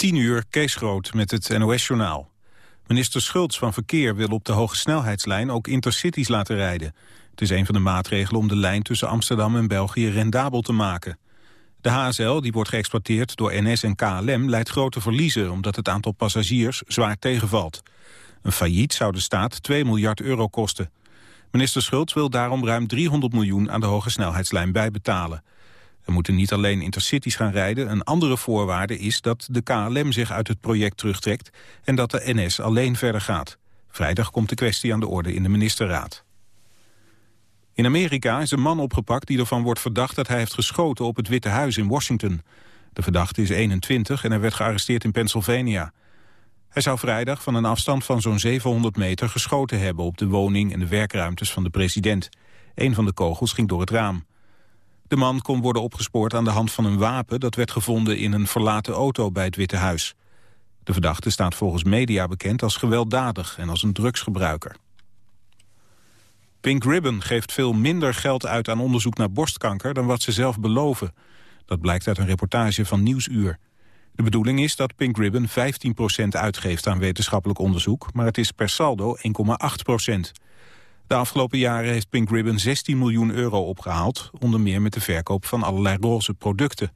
10 uur, Kees Groot met het NOS-journaal. Minister Schultz van Verkeer wil op de hoge snelheidslijn ook intercities laten rijden. Het is een van de maatregelen om de lijn tussen Amsterdam en België rendabel te maken. De HSL, die wordt geëxploiteerd door NS en KLM, leidt grote verliezen... omdat het aantal passagiers zwaar tegenvalt. Een failliet zou de staat 2 miljard euro kosten. Minister Schultz wil daarom ruim 300 miljoen aan de hoge snelheidslijn bijbetalen. Er moeten niet alleen intercities gaan rijden. Een andere voorwaarde is dat de KLM zich uit het project terugtrekt... en dat de NS alleen verder gaat. Vrijdag komt de kwestie aan de orde in de ministerraad. In Amerika is een man opgepakt die ervan wordt verdacht... dat hij heeft geschoten op het Witte Huis in Washington. De verdachte is 21 en hij werd gearresteerd in Pennsylvania. Hij zou vrijdag van een afstand van zo'n 700 meter geschoten hebben... op de woning en de werkruimtes van de president. Een van de kogels ging door het raam. De man kon worden opgespoord aan de hand van een wapen... dat werd gevonden in een verlaten auto bij het Witte Huis. De verdachte staat volgens media bekend als gewelddadig en als een drugsgebruiker. Pink Ribbon geeft veel minder geld uit aan onderzoek naar borstkanker... dan wat ze zelf beloven. Dat blijkt uit een reportage van Nieuwsuur. De bedoeling is dat Pink Ribbon 15% uitgeeft aan wetenschappelijk onderzoek... maar het is per saldo 1,8 de afgelopen jaren heeft Pink Ribbon 16 miljoen euro opgehaald... onder meer met de verkoop van allerlei roze producten.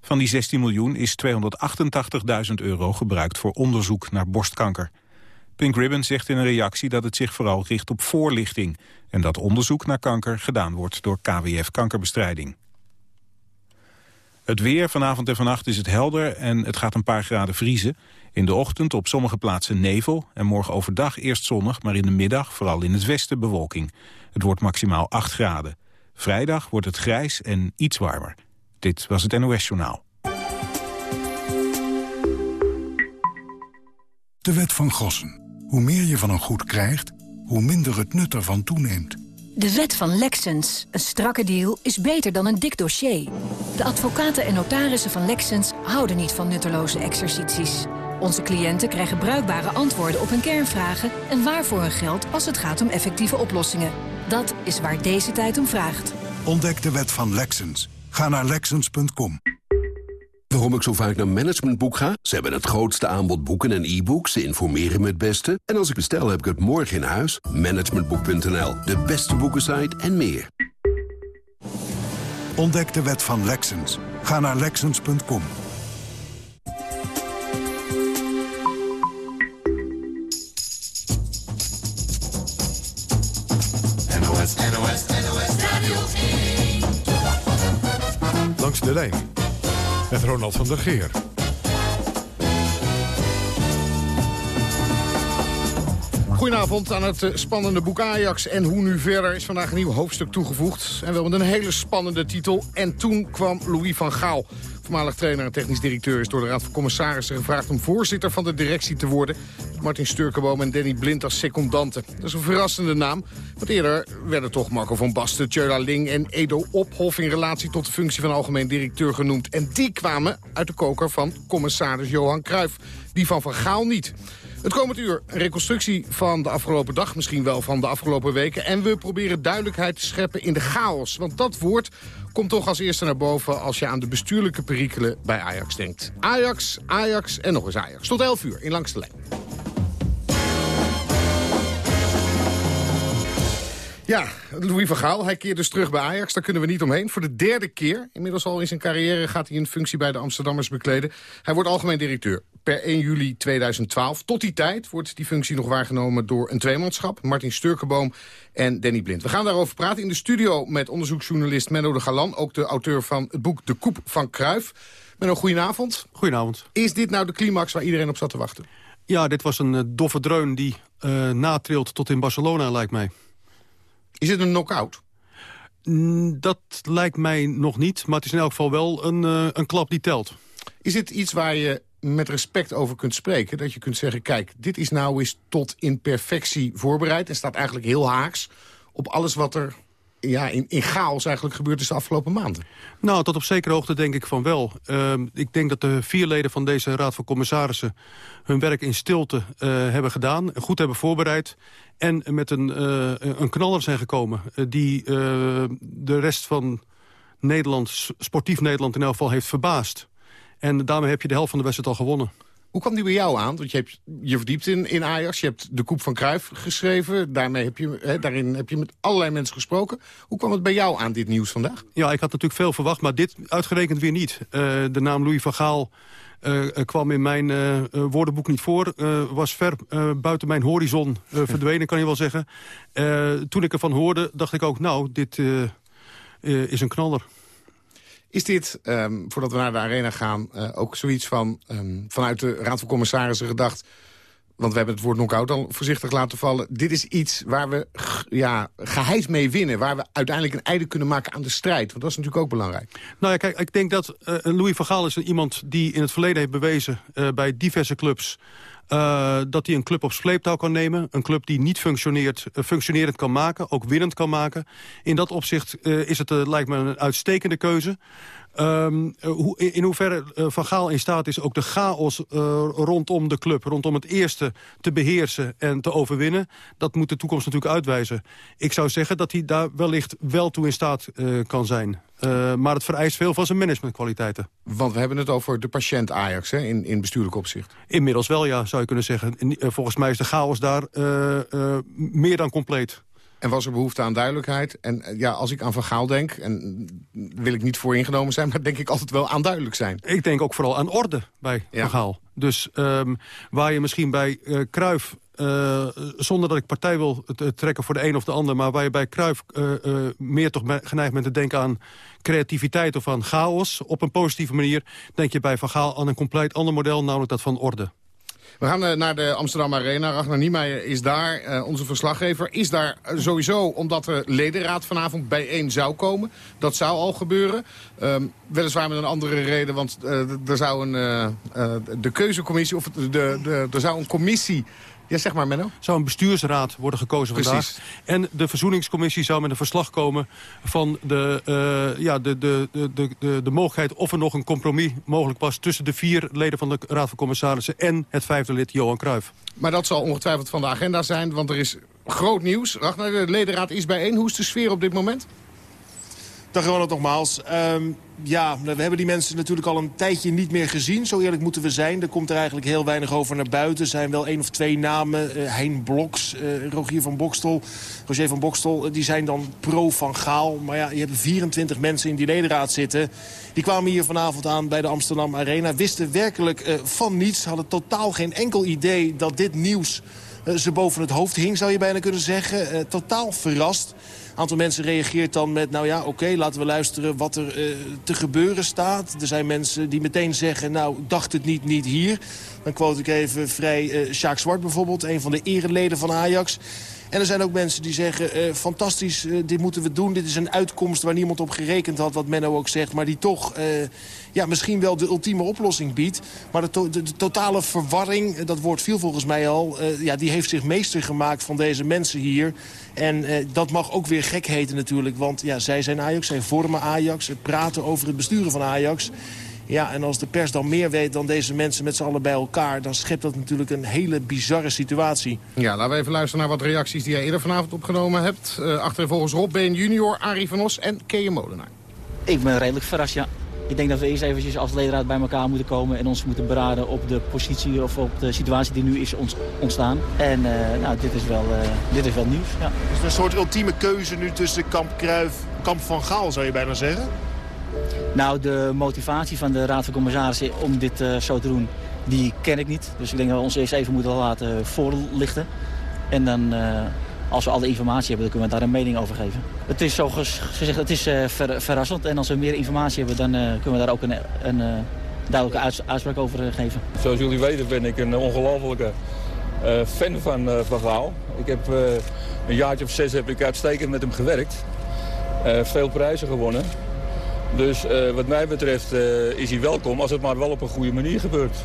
Van die 16 miljoen is 288.000 euro gebruikt voor onderzoek naar borstkanker. Pink Ribbon zegt in een reactie dat het zich vooral richt op voorlichting... en dat onderzoek naar kanker gedaan wordt door KWF Kankerbestrijding. Het weer, vanavond en vannacht is het helder en het gaat een paar graden vriezen. In de ochtend op sommige plaatsen nevel en morgen overdag eerst zonnig... maar in de middag, vooral in het westen, bewolking. Het wordt maximaal 8 graden. Vrijdag wordt het grijs en iets warmer. Dit was het NOS Journaal. De wet van Gossen. Hoe meer je van een goed krijgt, hoe minder het nut ervan toeneemt. De wet van Lexens. Een strakke deal is beter dan een dik dossier. De advocaten en notarissen van Lexens houden niet van nutteloze exercities. Onze cliënten krijgen bruikbare antwoorden op hun kernvragen... en waarvoor hun geld als het gaat om effectieve oplossingen. Dat is waar deze tijd om vraagt. Ontdek de wet van Lexens. Ga naar Lexens.com. Waarom ik zo vaak naar Managementboek ga? Ze hebben het grootste aanbod boeken en e-books. Ze informeren me het beste. En als ik bestel, heb ik het morgen in huis. Managementboek.nl, de beste boekensite en meer. Ontdek de wet van Lexens. Ga naar Lexens.com. De lijn met Ronald van der Geer. Goedenavond aan het eh, spannende boek Ajax en hoe nu verder is vandaag een nieuw hoofdstuk toegevoegd. En wel met een hele spannende titel. En toen kwam Louis van Gaal. Voormalig trainer en technisch directeur is door de Raad van Commissarissen gevraagd om voorzitter van de directie te worden. Martin Sturkenboom en Danny Blind als secondanten. Dat is een verrassende naam. Want eerder werden toch Marco van Basten, Tjöla Ling en Edo Ophof in relatie tot de functie van algemeen directeur genoemd. En die kwamen uit de koker van commissaris Johan Cruijff. Die van Van Gaal niet. Het komend uur een reconstructie van de afgelopen dag, misschien wel van de afgelopen weken. En we proberen duidelijkheid te scheppen in de chaos. Want dat woord komt toch als eerste naar boven als je aan de bestuurlijke perikelen bij Ajax denkt. Ajax, Ajax en nog eens Ajax. Tot 11 uur in Langste Lijn. Ja, Louis van Gaal, hij keert dus terug bij Ajax. Daar kunnen we niet omheen. Voor de derde keer, inmiddels al in zijn carrière... gaat hij een functie bij de Amsterdammers bekleden. Hij wordt algemeen directeur per 1 juli 2012. Tot die tijd wordt die functie nog waargenomen door een tweemanschap. Martin Sturkenboom en Danny Blind. We gaan daarover praten in de studio met onderzoeksjournalist Menno de Galan. Ook de auteur van het boek De Koep van Kruif. Menno, goedenavond. Goedenavond. Is dit nou de climax waar iedereen op zat te wachten? Ja, dit was een uh, doffe dreun die uh, natrilt tot in Barcelona, lijkt mij. Is het een knock-out? Mm, dat lijkt mij nog niet, maar het is in elk geval wel een, uh, een klap die telt. Is het iets waar je met respect over kunt spreken? Dat je kunt zeggen, kijk, dit is nou eens tot in perfectie voorbereid... en staat eigenlijk heel haaks op alles wat er ja, in, in chaos eigenlijk gebeurd is de afgelopen maanden? Nou, tot op zekere hoogte denk ik van wel. Uh, ik denk dat de vier leden van deze Raad van Commissarissen... hun werk in stilte uh, hebben gedaan, goed hebben voorbereid... en met een, uh, een knaller zijn gekomen... die de rest van Nederland, sportief Nederland in elk geval heeft verbaasd. En daarmee heb je de helft van de wedstrijd al gewonnen. Hoe kwam die bij jou aan? Want je hebt je verdiept in, in Ajax. Je hebt de Koep van Cruijff geschreven. Daarmee heb je, hè, daarin heb je met allerlei mensen gesproken. Hoe kwam het bij jou aan, dit nieuws vandaag? Ja, ik had natuurlijk veel verwacht, maar dit uitgerekend weer niet. Uh, de naam Louis van Gaal uh, kwam in mijn uh, woordenboek niet voor. was ver buiten mijn horizon verdwenen, kan je wel zeggen. toen ik ervan hoorde, dacht ik ook, nou, dit is een knaller. Is dit, um, voordat we naar de arena gaan, uh, ook zoiets van... Um, vanuit de Raad van Commissarissen gedacht... want we hebben het woord knock-out al voorzichtig laten vallen... dit is iets waar we ja, geheid mee winnen... waar we uiteindelijk een einde kunnen maken aan de strijd. Want dat is natuurlijk ook belangrijk. Nou ja, kijk, ik denk dat uh, Louis van Gaal is iemand die in het verleden heeft bewezen... Uh, bij diverse clubs... Uh, dat hij een club op sleeptouw kan nemen. Een club die niet functioneert, uh, functionerend kan maken, ook winnend kan maken. In dat opzicht uh, is het, lijkt me, een uitstekende keuze. Um, hoe, in hoeverre Van Gaal in staat is ook de chaos rondom de club... rondom het eerste te beheersen en te overwinnen... dat moet de toekomst natuurlijk uitwijzen. Ik zou zeggen dat hij daar wellicht wel toe in staat kan zijn. maar het vereist veel van zijn managementkwaliteiten. Want we hebben het over de patiënt Ajax hè, in, in bestuurlijk opzicht. Inmiddels wel, ja, zou je kunnen zeggen. volgens mij is de chaos daar meer dan compleet. En was er behoefte aan duidelijkheid. En eh, ja, als ik aan Van Gaal denk, en wil ik niet vooringenomen zijn... maar denk ik altijd wel aan duidelijk zijn. Ik denk ook vooral aan orde bij ja. Van Gaal. Dus um, waar je misschien bij uh, Kruif... Uh, zonder dat ik partij wil trekken voor de een of de ander... maar waar je bij Kruif uh, uh, meer toch geneigd bent te denken aan creativiteit... of aan chaos op een positieve manier... denk je bij Van Gaal aan een compleet ander model, namelijk dat van orde. We gaan uh, naar de Amsterdam Arena. Ragnar Niemeyer is daar, uh, onze verslaggever. Is daar sowieso omdat de ledenraad vanavond bijeen zou komen. Dat zou al gebeuren. Um, weliswaar met een andere reden, want er zou een, de keuzecommissie... of de, de, er zou een commissie ja, zeg maar, Menno. Zou een bestuursraad worden gekozen Precies. vandaag. En de verzoeningscommissie zou met een verslag komen... van de, uh, ja, de, de, de, de, de mogelijkheid of er nog een compromis mogelijk was... tussen de vier leden van de Raad van Commissarissen... en het vijfde lid, Johan Cruijff. Maar dat zal ongetwijfeld van de agenda zijn, want er is groot nieuws. Ragnar, de ledenraad is bijeen. Hoe is de sfeer op dit moment? Dag Ronald nogmaals. Um, ja, we hebben die mensen natuurlijk al een tijdje niet meer gezien. Zo eerlijk moeten we zijn. Er komt er eigenlijk heel weinig over naar buiten. Er zijn wel één of twee namen. Uh, hein Bloks, uh, Rogier van Bokstel, Roger van Bokstel. Uh, die zijn dan pro van Gaal. Maar ja, je hebt 24 mensen in die ledenraad zitten. Die kwamen hier vanavond aan bij de Amsterdam Arena. Wisten werkelijk van niets. Hadden totaal geen enkel idee dat dit nieuws ze boven het hoofd hing, zou je bijna kunnen zeggen. totaal verrast. Een aantal mensen reageert dan met, nou ja, oké, laten we luisteren wat er uh, te gebeuren staat. Er zijn mensen die meteen zeggen, nou, dacht het niet, niet hier. Dan quote ik even vrij uh, Sjaak Zwart bijvoorbeeld, een van de ereleden van Ajax. En er zijn ook mensen die zeggen, uh, fantastisch, uh, dit moeten we doen. Dit is een uitkomst waar niemand op gerekend had, wat Menno ook zegt. Maar die toch uh, ja, misschien wel de ultieme oplossing biedt. Maar de totale verwarring, dat woord viel volgens mij al... ja, die heeft zich meester gemaakt van deze mensen hier. En dat mag ook weer gek heten natuurlijk. Want ja, zij zijn Ajax, zij vormen Ajax. praten over het besturen van Ajax. Ja, en als de pers dan meer weet dan deze mensen met z'n allen bij elkaar... dan schept dat natuurlijk een hele bizarre situatie. Ja, laten we even luisteren naar wat reacties die jij eerder vanavond opgenomen hebt. Uh, achter volgens Rob Been junior, Arie van Os en Kees Molenaar. Ik ben redelijk verrast, ja. Ik denk dat we eerst eventjes als ledenraad bij elkaar moeten komen... en ons moeten beraden op de positie of op de situatie die nu is ontstaan. En uh, nou, dit is wel, uh, dit is wel nieuws, ja. Is het een soort ultieme keuze nu tussen kamp Kruif, kamp Van Gaal, zou je bijna zeggen? Nou, de motivatie van de Raad van Commissarissen om dit uh, zo te doen, die ken ik niet. Dus ik denk dat we ons eerst even moeten laten voorlichten. En dan, uh, als we alle informatie hebben, dan kunnen we daar een mening over geven. Het is zo gezegd, het is ver, verrassend. En als we meer informatie hebben, dan kunnen we daar ook een, een duidelijke uits uitspraak over geven. Zoals jullie weten ben ik een ongelofelijke fan van Van Gaal. Ik heb een jaartje of zes heb ik uitstekend met hem gewerkt. veel prijzen gewonnen. Dus uh, wat mij betreft uh, is hij welkom als het maar wel op een goede manier gebeurt.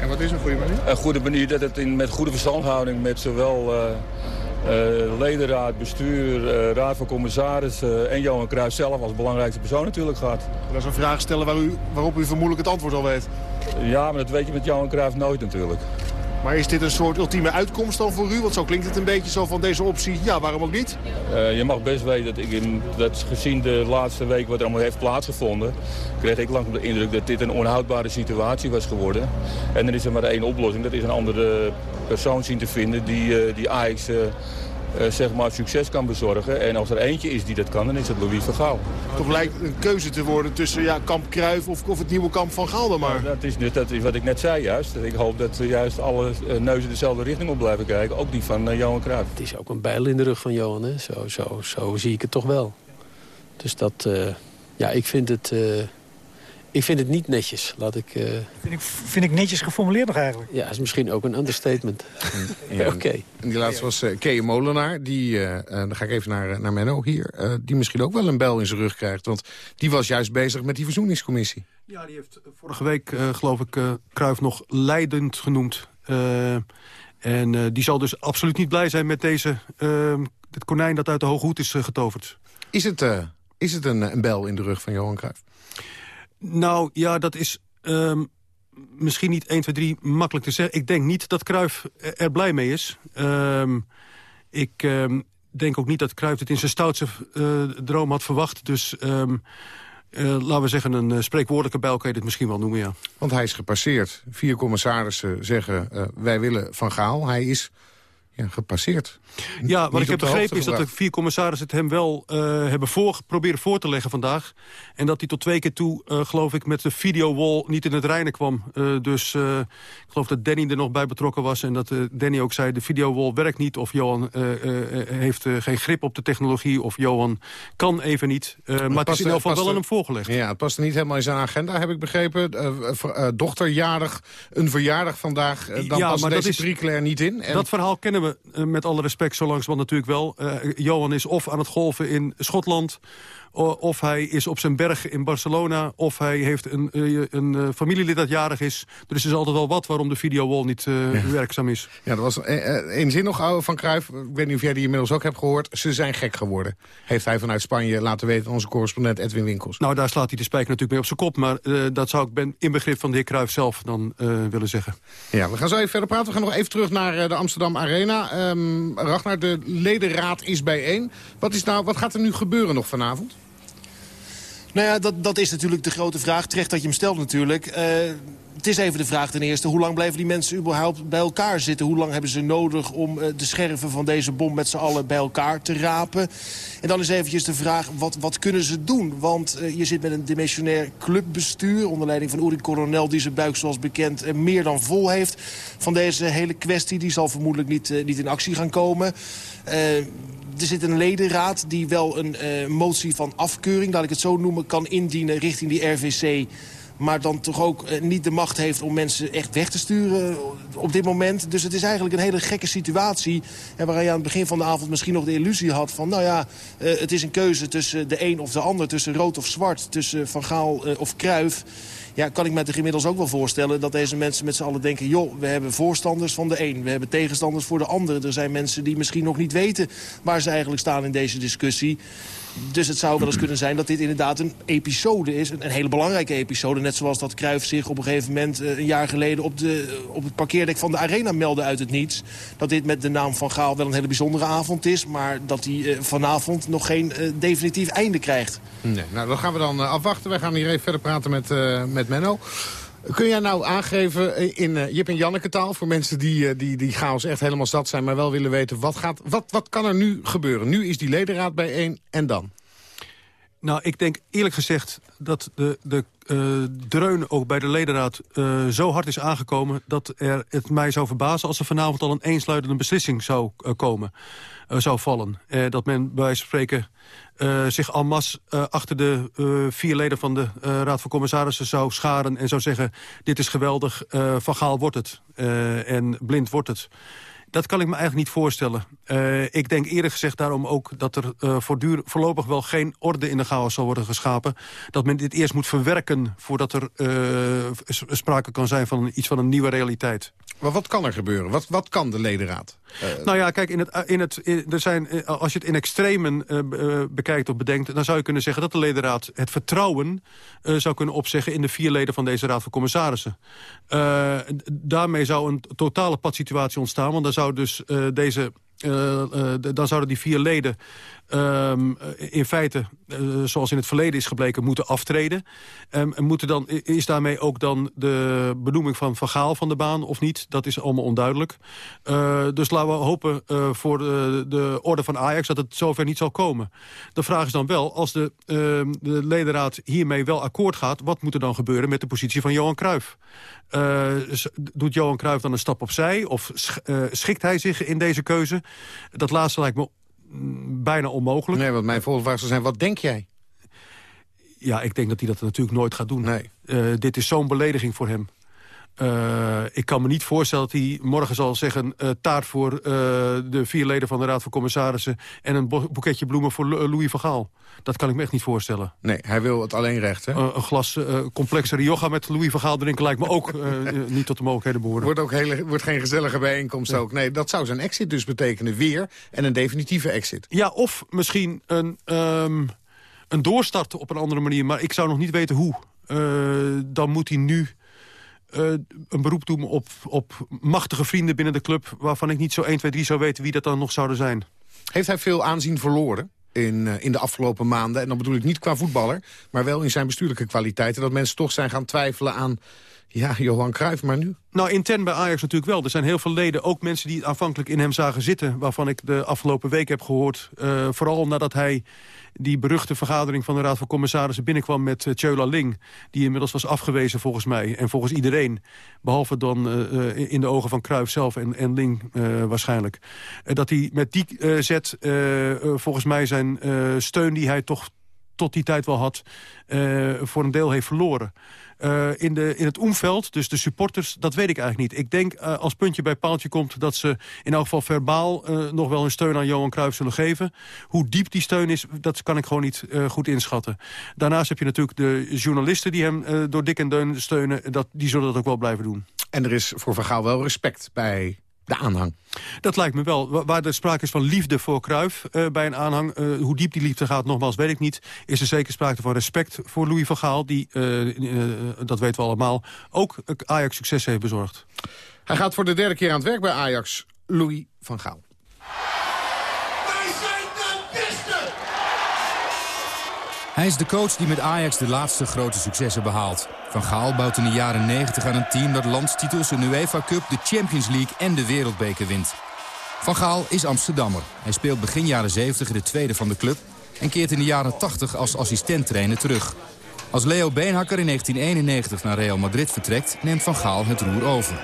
En wat is een goede manier? Een goede manier dat het in, met goede verstandhouding met zowel uh, ledenraad, bestuur, raad van commissarissen en Johan Cruijff zelf als belangrijkste persoon natuurlijk gaat. Dat is een vraag stellen waar u, waarop u vermoedelijk het antwoord al weet. Ja, maar dat weet je met Johan Cruijff nooit natuurlijk. Maar is dit een soort ultieme uitkomst dan voor u? Want zo klinkt het een beetje zo van deze optie. Ja, waarom ook niet? Uh, je mag best weten dat ik in, dat gezien de laatste week wat er allemaal heeft plaatsgevonden... kreeg ik lang de indruk dat dit een onhoudbare situatie was geworden. En dan is er maar één oplossing. Dat is een andere persoon zien te vinden die, uh, die Ajax... Uh, zeg maar succes kan bezorgen. En als er eentje is die dat kan, dan is het Louis van Gaal. Toch lijkt een keuze te worden tussen ja, kamp Kruif of, of het nieuwe kamp van Gaal dan maar. Dat, is, dat is wat ik net zei juist. Ik hoop dat juist alle uh, neuzen dezelfde richting op blijven kijken. Ook die van uh, Johan Cruijff. Het is ook een bijl in de rug van Johan. Hè? Zo, zo, zo zie ik het toch wel. Dus dat, ja, ik vind het... Ik vind het niet netjes, laat ik... Uh... Vind, ik... vind ik netjes geformuleerd nog eigenlijk? Ja, is misschien ook een understatement. ja, Oké. Okay. En die laatste was uh, Molenaar. Die, uh, dan ga ik even naar, naar Menno hier. die misschien ook wel een bel in zijn rug krijgt. Want die was juist bezig met die verzoeningscommissie. Ja, die heeft vorige week, geloof ik, Kruif nog leidend genoemd. en die zal dus absoluut niet blij zijn met deze... het konijn dat uit de hoge hoed is getoverd. Is het, is het een, een bel in de rug van Johan Cruijff? Nou, ja, dat is um, misschien niet 1, 2, 3 makkelijk te zeggen. Ik denk niet dat Cruijff er blij mee is. Um, ik um, denk ook niet dat Cruijff het in zijn stoutste uh, droom had verwacht. Dus... Uh, laten we zeggen, een uh, spreekwoordelijke bijl kan je dit misschien wel noemen, ja. Want hij is gepasseerd. Vier commissarissen zeggen, wij willen Van Gaal. Hij is ja, gepasseerd. Ja, wat ik heb begrepen is dat de vier commissarissen het hem wel uh, hebben voor, proberen voor te leggen vandaag. En dat hij tot twee keer toe, uh, geloof ik, met de videowall niet in het reinen kwam. Uh, dus ik geloof dat Danny er nog bij betrokken was. En dat Danny ook zei, de videowall werkt niet. Of Johan heeft geen grip op de technologie. Of Johan kan even niet. maar het, is in ieder geval wel aan hem voorgelegd. Ja, het past niet helemaal in zijn agenda, heb ik begrepen. dochterjarig, een verjaardag vandaag. dan ja, past maar deze Priekler niet in. En... Dat verhaal kennen we met alle respect zo langzamerhand natuurlijk wel. Uh, Johan is of aan het golven in Schotland of hij is op zijn berg in Barcelona... of hij heeft een, eh, een uh, familielid dat jarig is. Dus er is altijd wel wat waarom de videowall niet uh, ja. werkzaam is. Ja, dat was één zin nog van Cruijff. Ik weet niet of jij die inmiddels ook hebt gehoord. Ze zijn gek geworden. Heeft hij vanuit Spanje laten weten onze correspondent Edwin Winkels. Nou, daar slaat hij de spijker natuurlijk mee op zijn kop. Maar dat zou ik ben, in begrip van de heer Cruijff zelf dan willen zeggen. Ja, we gaan zo even verder praten. We gaan nog even terug naar de Amsterdam Arena. Um, Ragnar, de ledenraad is bijeen. Wat, is nou, wat gaat er nu gebeuren nog vanavond? Nou ja, dat, dat is natuurlijk de grote vraag. Terecht dat je hem stelt natuurlijk. Uh, het is even de vraag ten eerste, hoe lang blijven die mensen überhaupt bij elkaar zitten? Hoe lang hebben ze nodig om uh, de scherven van deze bom met z'n allen bij elkaar te rapen? En dan is eventjes de vraag, wat, wat kunnen ze doen? Want uh, je zit met een dimensionair clubbestuur... onder leiding van Uri Coronel, die zijn buik zoals bekend uh, meer dan vol heeft... van deze hele kwestie. Die zal vermoedelijk niet, niet in actie gaan komen er zit een ledenraad die wel een uh, motie van afkeuring, laat ik het zo noemen, kan indienen richting die RVC maar dan toch ook uh, niet de macht heeft om mensen echt weg te sturen op dit moment. Dus het is eigenlijk een hele gekke situatie. En waar je aan het begin van de avond misschien nog de illusie had van... nou ja, uh, het is een keuze tussen de een of de ander, tussen rood of zwart... tussen Van Gaal uh, of Kruif ja, kan ik me toch inmiddels ook wel voorstellen... dat deze mensen met z'n allen denken... joh, we hebben voorstanders van de een, we hebben tegenstanders voor de ander. Er zijn mensen die misschien nog niet weten waar ze eigenlijk staan in deze discussie. Dus het zou wel eens kunnen zijn dat dit inderdaad een episode is. Een, hele belangrijke episode. Net zoals dat Cruijff zich op een gegeven moment uh, een jaar geleden... Op, de, op het parkeerdek van de Arena meldde uit het niets. Dat dit met de naam van Gaal wel een hele bijzondere avond is. Maar dat hij uh, vanavond nog geen uh, definitief einde krijgt. Nee, nou, dat gaan we dan afwachten. Wij gaan hier even verder praten met, met Menno. Kun jij nou aangeven in uh, Jip en Janneke taal... voor mensen die, uh, die, die chaos echt helemaal zat zijn... maar wel willen weten, wat, gaat, wat, wat kan er nu gebeuren? Nu is die ledenraad bijeen en dan? Nou, ik denk eerlijk gezegd dat de, de uh, dreun ook bij de ledenraad uh, zo hard is aangekomen... dat er, het mij zou verbazen als er vanavond al een eensluidende beslissing zou uh, komen, zou vallen. dat men bij spreken zich en masse achter de vier leden van de Raad van Commissarissen zou scharen... en zou zeggen, dit is geweldig, Van Gaal wordt het en blind wordt het. Dat kan ik me eigenlijk niet voorstellen. Uh, ik denk eerder gezegd daarom ook dat er uh, voorlopig wel geen orde in de chaos zal worden geschapen. Dat men dit eerst moet verwerken voordat er uh, sprake kan zijn van iets van een nieuwe realiteit. Maar wat kan er gebeuren? Wat, wat kan de ledenraad? Uh, nou ja, kijk, in het, in het, er zijn, als je het in extremen bekijkt of bedenkt... dan zou je kunnen zeggen dat de ledenraad het vertrouwen zou kunnen opzeggen... in de vier leden van deze raad van commissarissen. daarmee zou een totale padsituatie ontstaan... want dan zou dus deze dan zouden die vier leden um, in feite, uh, zoals in het verleden is gebleken, moeten aftreden. Um, en moeten dan, is daarmee ook dan de benoeming van Van van de baan of niet? Dat is allemaal onduidelijk. dus laten we hopen voor de, de, orde van Ajax dat het zover niet zal komen. De vraag is dan wel, als de, ehm, de ledenraad hiermee wel akkoord gaat... wat moet er dan gebeuren met de positie van Johan Cruijff? doet Johan Cruijff dan een stap opzij? Of schikt hij zich in deze keuze? Dat laatste lijkt me bijna onmogelijk. Nee, want mijn volgende zijn, wat denk jij? Ja, ik denk dat hij dat natuurlijk nooit gaat doen. Nee. Uh, dit is zo'n belediging voor hem. Uh, ik kan me niet voorstellen dat hij morgen zal zeggen... Uh, taart voor uh, de vier leden van de Raad van Commissarissen... en een boeketje bloemen voor Louis van Gaal. Dat kan ik me echt niet voorstellen. Nee, hij wil het alleen recht, hè? een glas complexere yoga met Louis van Gaal drinken... lijkt me ook niet tot de mogelijkheden behoren. Wordt ook hele, wordt geen gezellige bijeenkomst ook. Nee, dat zou zijn exit dus betekenen weer. En een definitieve exit. Ja, of misschien een, um, een doorstart op een andere manier. Maar ik zou nog niet weten hoe. dan moet hij nu uh, een beroep doen op, op machtige vrienden binnen de club... waarvan ik niet zo 1, 2, 3 zou weten wie dat dan nog zouden zijn. Heeft hij veel aanzien verloren? In, uh, in de afgelopen maanden. En dan bedoel ik niet qua voetballer, maar wel in zijn bestuurlijke kwaliteiten. Dat mensen toch zijn gaan twijfelen aan ja, Johan Cruijff, maar nu? Nou, intern bij Ajax natuurlijk wel. Er zijn heel veel leden, ook mensen die aanvankelijk in hem zagen zitten... waarvan ik de afgelopen week heb gehoord. Uh, vooral nadat hij die beruchte vergadering van de Raad van Commissarissen binnenkwam met uh, Tjöla Ling. Die inmiddels was afgewezen volgens mij en volgens iedereen. Behalve dan uh, in de ogen van Cruijff zelf en, en Ling waarschijnlijk. dat hij met die zet volgens mij zijn steun die hij toch tot die tijd wel had, voor een deel heeft verloren. Uh, in, de, in het omveld, dus de supporters, dat weet ik eigenlijk niet. Ik denk uh, als puntje bij paaltje komt dat ze in elk geval verbaal nog wel een steun aan Johan Cruijff zullen geven. Hoe diep die steun is, dat kan ik gewoon niet goed inschatten. Daarnaast heb je natuurlijk de journalisten die hem door dik en deun steunen. Dat, die zullen dat ook wel blijven doen. En er is voor Vergaal wel respect bij de aanhang. Dat lijkt me wel. Waar er sprake is van liefde voor Kruif uh, bij een aanhang... Uh, hoe diep die liefde gaat, nogmaals, weet ik niet... is er zeker sprake van respect voor Louis van Gaal... die, uh, dat weten we allemaal, ook Ajax succes heeft bezorgd. Hij gaat voor de derde keer aan het werk bij Ajax, Louis van Gaal. Hij is de coach die met Ajax de laatste grote successen behaalt. Van Gaal bouwt in de jaren 90 aan een team dat landstitels, een UEFA Cup, de Champions League en de Wereldbeker wint. Van Gaal is Amsterdammer. Hij speelt begin jaren 70 in de tweede van de club... en keert in de jaren 80 als assistenttrainer terug. Als Leo Beenhakker in 1991 naar Real Madrid vertrekt... neemt Van Gaal het roer over.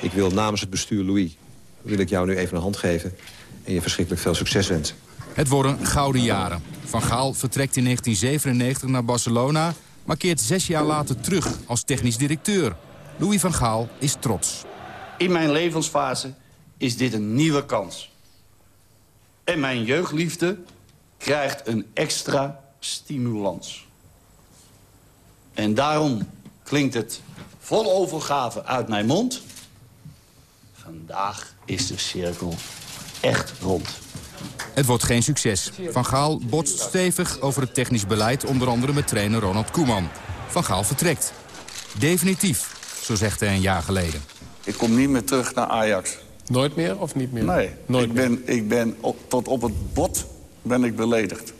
Ik wil namens het bestuur Louis wil ik jou nu even een hand geven... en je verschrikkelijk veel succes wensen. Het worden gouden jaren. Van Gaal vertrekt in 1997 naar Barcelona... maar keert zes jaar later terug als technisch directeur. Louis van Gaal is trots. In mijn levensfase is dit een nieuwe kans. En mijn jeugdliefde krijgt een extra stimulans. En daarom klinkt het vol overgave uit mijn mond. Vandaag is de cirkel echt rond. Het wordt geen succes. Van Gaal botst stevig over het technisch beleid... onder andere met trainer Ronald Koeman. Van Gaal vertrekt. Definitief, zo zegt hij een jaar geleden. Ik kom niet meer terug naar Ajax. Nooit meer of niet meer? Nee, Nooit ik, ben, ik ben tot op het bot ben ik beledigd.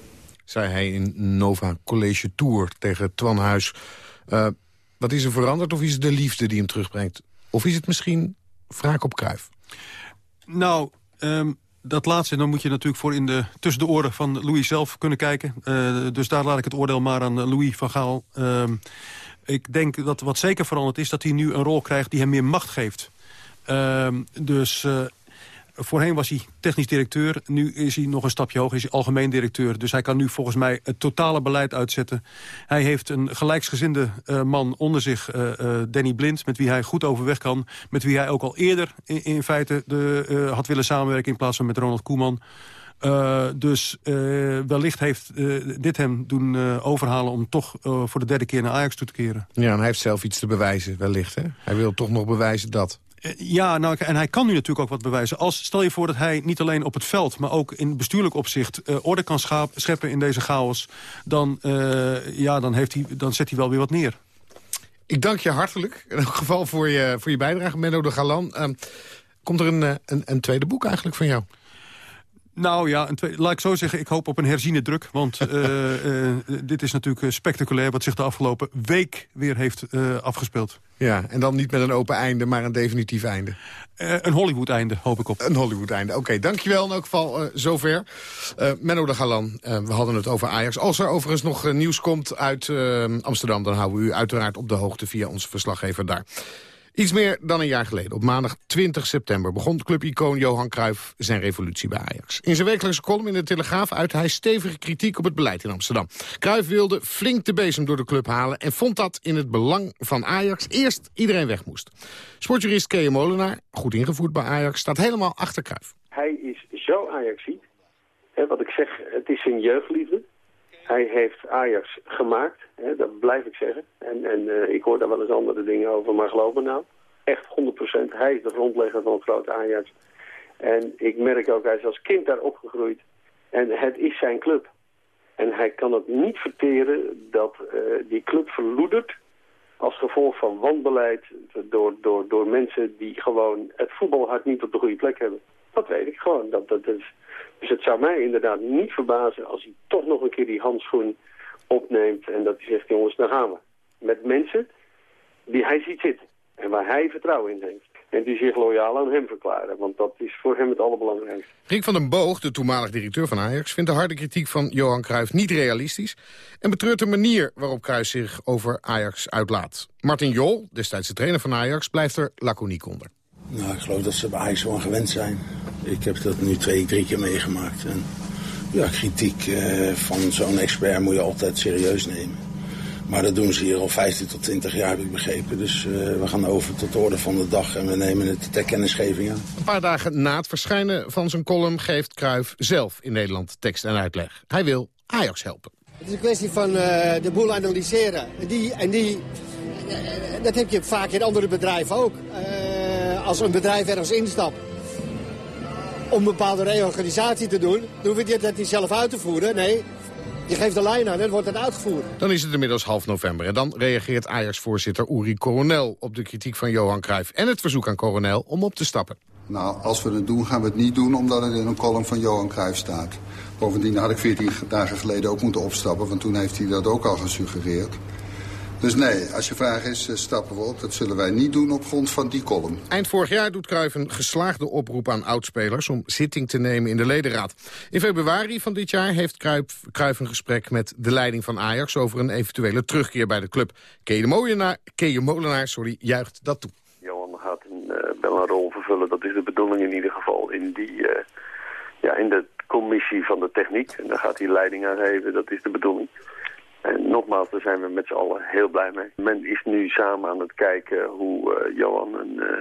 Zei hij in Nova College Tour tegen Twan Huis. Uh, wat is er veranderd of is het de liefde die hem terugbrengt? Of is het misschien wraak op Kruif? Nou, um, dat laatste, dan moet je natuurlijk voor in de, tussen de oren van Louis zelf kunnen kijken. Uh, dus daar laat ik het oordeel maar aan Louis van Gaal. Uh, ik denk dat wat zeker veranderd is dat hij nu een rol krijgt die hem meer macht geeft. Uh, dus uh, Voorheen was hij technisch directeur. Nu is hij nog een stapje hoger, is hij algemeen directeur. Dus hij kan nu volgens mij het totale beleid uitzetten. Hij heeft een gelijksgezinde uh, man onder zich, uh, uh, Danny Blind... met wie hij goed overweg kan. Met wie hij ook al eerder in, in feite de, had willen samenwerken... in plaats van met Ronald Koeman. Dus wellicht heeft dit hem doen overhalen om toch voor de derde keer naar Ajax toe te keren. Ja, en hij heeft zelf iets te bewijzen, wellicht. Hè? Hij wil toch nog bewijzen dat. Eh, Ja, nou, en hij kan nu natuurlijk ook wat bewijzen. Als, stel je voor dat hij niet alleen op het veld... maar ook in bestuurlijk opzicht eh, orde kan scheppen in deze chaos... Dan, eh, ja, dan, heeft hij, dan zet hij wel weer wat neer. Ik dank je hartelijk, in elk geval voor je, voor je bijdrage, Menno de Galan. Ehm, komt er een, een, een tweede boek eigenlijk van jou? Nou ja, een tweede, laat ik zo zeggen, ik hoop op een herziene druk. Want eh, eh, dit is natuurlijk eh, spectaculair wat zich de afgelopen week weer heeft afgespeeld. Ja, en dan niet met een open einde, maar een definitief einde. Een Hollywood-einde, hoop ik op. Een Hollywood-einde. Oké, dankjewel in elk geval zover. Menno de Galan, we hadden het over Ajax. Als er overigens nog nieuws komt uit Amsterdam... dan houden we u uiteraard op de hoogte via onze verslaggever daar. Iets meer dan een jaar geleden, op maandag 20 september... begon clubicoon Johan Cruijff zijn revolutie bij Ajax. In zijn wekelijkse column in de Telegraaf uit hij stevige kritiek op het beleid in Amsterdam. Cruijff wilde flink de bezem door de club halen... en vond dat in het belang van Ajax eerst iedereen weg moest. Sportjurist Kees Molenaar, goed ingevoerd bij Ajax... staat helemaal achter Cruijff. Hij is zo Ajaxiet. Hè, wat ik zeg, het is zijn jeugdliefde. Hij heeft Ajax gemaakt, hè, dat blijf ik zeggen. En, en eh, ik hoor daar wel eens andere dingen over, maar geloof me nou. Echt 100%. Hij is de grondlegger van grote Ajax. En ik merk ook, hij is als kind daar opgegroeid. En het is zijn club. En hij kan het niet verteren dat eh, die club verloedert als gevolg van wanbeleid door, door, door mensen die gewoon het voetbalhart niet op de goede plek hebben. Dat weet ik gewoon. Dat, dat is, dus het zou mij inderdaad niet verbazen als hij toch nog een keer die handschoen opneemt en dat hij zegt, jongens, daar gaan we. Met mensen die hij ziet zitten en waar hij vertrouwen in heeft. En die zich loyaal aan hem verklaren, want dat is voor hem het allerbelangrijkste. Rick van den Boog, de toenmalig directeur van Ajax... vindt de harde kritiek van Johan Cruijff niet realistisch... en betreurt de manier waarop Cruijff zich over Ajax uitlaat. Martin Jol, destijds de trainer van Ajax, blijft er laconiek onder. Nou, ik geloof dat ze bij Ajax gewoon gewend zijn. Ik heb dat nu twee, drie keer meegemaakt. En ja, kritiek eh, van zo'n expert moet je altijd serieus nemen. Maar dat doen ze hier al 15 tot 20 jaar, heb ik begrepen. Dus eh, we gaan over tot de orde van de dag en we nemen het ter kennisgeving aan. Een paar dagen na het verschijnen van zijn column... geeft Cruijff zelf in Nederland tekst en uitleg. Hij wil Ajax helpen. Het is een kwestie van eh, de boel analyseren. En die, en die, dat heb je vaak in andere bedrijven ook. Eh, als een bedrijf ergens instapt om een bepaalde reorganisatie te doen... dan hoef je dat niet zelf uit te voeren. Nee, je geeft de lijn aan en dan wordt het uitgevoerd. Dan is het inmiddels half november. En dan reageert Ajax-voorzitter Uri Coronel... op de kritiek van Johan Cruijff en het verzoek aan Coronel om op te stappen. Nou, als we het doen, gaan we het niet doen omdat het in een column van Johan Cruijff staat. Bovendien had ik 14 dagen geleden ook moeten opstappen, want toen heeft hij dat ook al gesuggereerd. Dus nee, als je vraag is, eh, stappen we op. Dat zullen wij niet doen op grond van die column. Eind vorig jaar doet Cruijff een geslaagde oproep aan oudspelers... om zitting te nemen in de ledenraad. In februari van dit jaar heeft Cruijff, Cruijff een gesprek met de leiding van Ajax... over een eventuele terugkeer bij de club. Keje Molenaar, Keje Molenaar sorry, juicht dat toe. Johan gaat een, eh, wel een rol vervullen, dat is de bedoeling in ieder geval, in, die, eh, ja, in de commissie van de techniek. En daar gaat hij leiding aan geven, dat is de bedoeling. En nogmaals, daar zijn we met z'n allen heel blij mee. Men is nu samen aan het kijken hoe eh, Johan een, eh,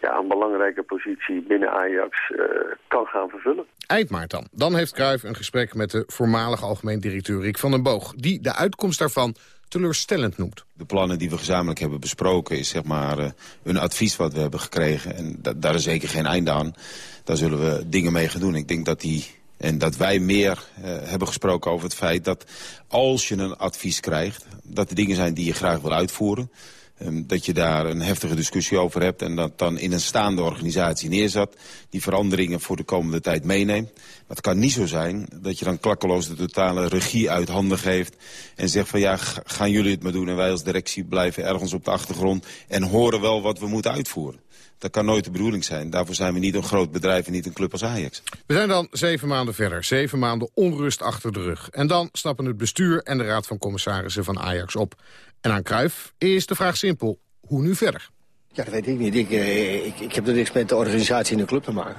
ja, een belangrijke positie binnen Ajax eh, kan gaan vervullen. Eind maart dan. Dan heeft Cruijff een gesprek met de voormalige algemeen directeur Rick van den Boog... die de uitkomst daarvan teleurstellend noemt. De plannen die we gezamenlijk hebben besproken is zeg maar eh, een advies wat we hebben gekregen. En da daar is zeker geen einde aan. Daar zullen we dingen mee gaan doen. Ik denk dat die... En dat wij meer uh, hebben gesproken over het feit dat als je een advies krijgt... dat er dingen zijn die je graag wil uitvoeren. Um, dat je daar een heftige discussie over hebt... en dat dan in een staande organisatie neerzat... die veranderingen voor de komende tijd meeneemt. Maar het kan niet zo zijn dat je dan klakkeloos de totale regie uit handen geeft... en zegt van ja, gaan jullie het maar doen... en wij als directie blijven ergens op de achtergrond... en horen wel wat we moeten uitvoeren. Dat kan nooit de bedoeling zijn. Daarvoor zijn we niet een groot bedrijf en niet een club als Ajax. We zijn dan zeven maanden verder. Zeven maanden onrust achter de rug. En dan stappen het bestuur en de raad van commissarissen van Ajax op. En aan Cruijff is de vraag simpel. Hoe nu verder? Ja, dat weet ik niet. Ik, eh, ik, ik heb er niks met de organisatie in de club te maken.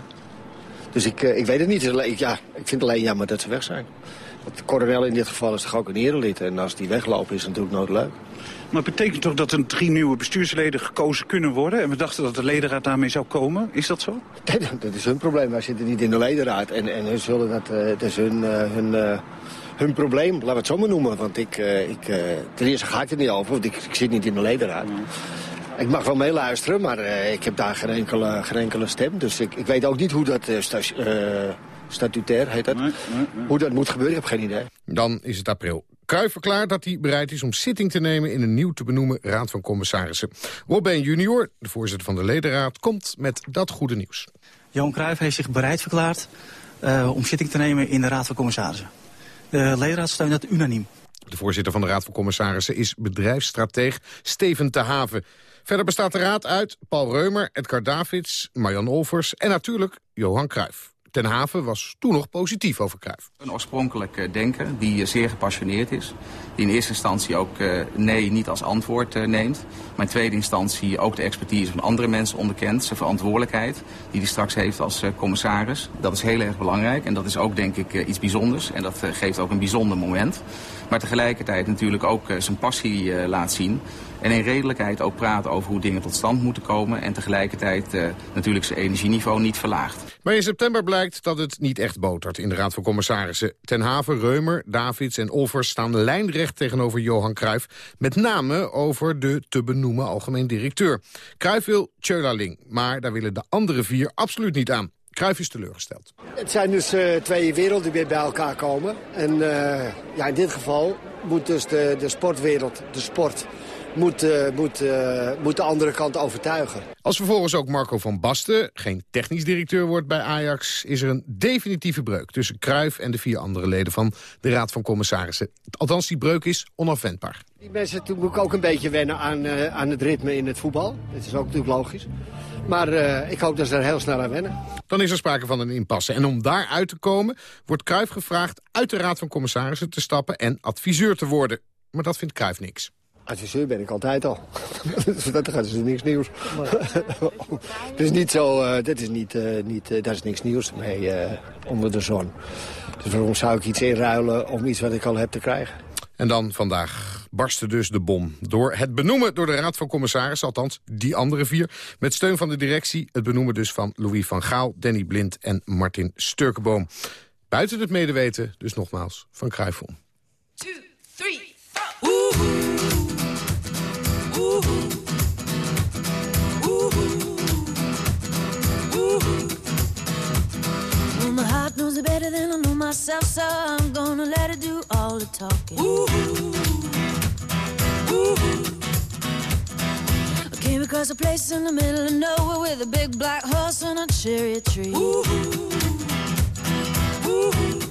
Dus ik, eh, ik weet het niet. Alleen- Ja, ik vind het alleen jammer dat ze weg zijn. Want Coronel in dit geval is toch ook een erelid. En als die weglopen is het natuurlijk nooit leuk. Maar het betekent toch dat er drie nieuwe bestuursleden gekozen kunnen worden? En we dachten dat de ledenraad daarmee zou komen. Is dat zo? Dat is hun probleem. Wij zitten niet in de ledenraad. En, en hun zullen dat, eh, dat is hun, eh, hun, eh, hun probleem, laten we het zo maar noemen. Want ik, ik, ten eerste ga ik er niet over, want ik, ik zit niet in de ledenraad. Ik mag wel meeluisteren, maar ik heb daar geen enkele, geen enkele stem. Dus ik, ik weet ook niet hoe dat uh, statutair heet dat. Hoe dat moet gebeuren, ik heb geen idee. Dan is het april. Cruijff verklaart dat hij bereid is om zitting te nemen... in een nieuw te benoemen Raad van Commissarissen. Robben junior, de voorzitter van de ledenraad, komt met dat goede nieuws. Johan Cruijff heeft zich bereid verklaard uh, om zitting te nemen in de Raad van Commissarissen. De ledenraad steunt dat unaniem. De voorzitter van de Raad van Commissarissen is bedrijfsstrateeg Steven Haven. Verder bestaat de raad uit Paul Reumer, Edgar Davids, Marjan Olvers en natuurlijk Johan Cruijff. Ten Haven was toen nog positief over Cruijff. Een oorspronkelijk eh, denker die eh, zeer gepassioneerd is. Die in eerste instantie ook uh, nee niet als antwoord neemt. Maar in tweede instantie ook de expertise van andere mensen onderkent. Zijn verantwoordelijkheid die hij straks heeft als commissaris. Dat is heel erg belangrijk en dat is ook denk ik iets bijzonders. En dat geeft ook een bijzonder moment. Maar tegelijkertijd natuurlijk ook zijn passie laat zien. En in redelijkheid ook praten over hoe dingen tot stand moeten komen. En tegelijkertijd uh, natuurlijk zijn energieniveau niet verlaagt. Maar in september blijkt dat het niet echt botert in de Raad van Commissarissen. Ten Haven, Reumer, Davids en Olvers staan lijnrecht tegenover Johan Cruijff. Met name over de te benoemen algemeen directeur. Cruijff wil Tjölaling, maar daar willen de andere vier absoluut niet aan. Cruijff is teleurgesteld. Het zijn dus uh, twee werelden die weer bij elkaar komen. En uh, ja, in dit geval moet dus de, de sportwereld, de sport moet, uh, moet, uh, moet de andere kant overtuigen. Als vervolgens ook Marco van Basten geen technisch directeur wordt bij Ajax... is er een definitieve breuk tussen Cruijff en de vier andere leden van de Raad van Commissarissen. Althans, die breuk is onafwendbaar. Die mensen toen moet ik ook een beetje wennen aan, uh, aan het ritme in het voetbal. Dat is ook natuurlijk logisch. Maar ik hoop dat ze er heel snel aan wennen. Dan is er sprake van een impasse. En om daar uit te komen wordt Cruijff gevraagd uit de Raad van Commissarissen te stappen... en adviseur te worden. Maar dat vindt Cruijff niks. Adviseur ben ik altijd al. Dus dat gaat dus niks nieuws. Het is niet zo, uh, is niet, eh, niet eh, daar is niks nieuws mee onder de zon. Dus waarom zou ik iets inruilen om iets wat ik al heb te krijgen? En dan vandaag barstte dus de bom. Door het benoemen door de Raad van Commissarissen, althans die andere vier... met steun van de directie, het benoemen dus van Louis van Gaal... Danny Blind en Martin Sturkenboom. Buiten het medeweten, dus nogmaals, van Kruijfel. 2, 3, with a big black horse and a cherry tree. Ooh. Ooh.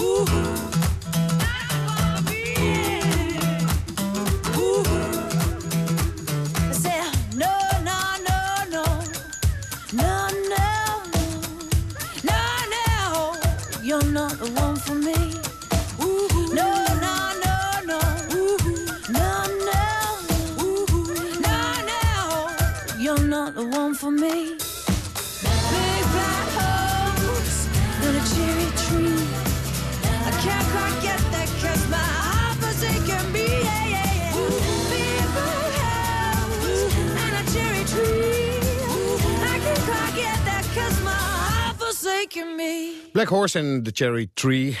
Ooh. Black Horse en The Cherry Tree.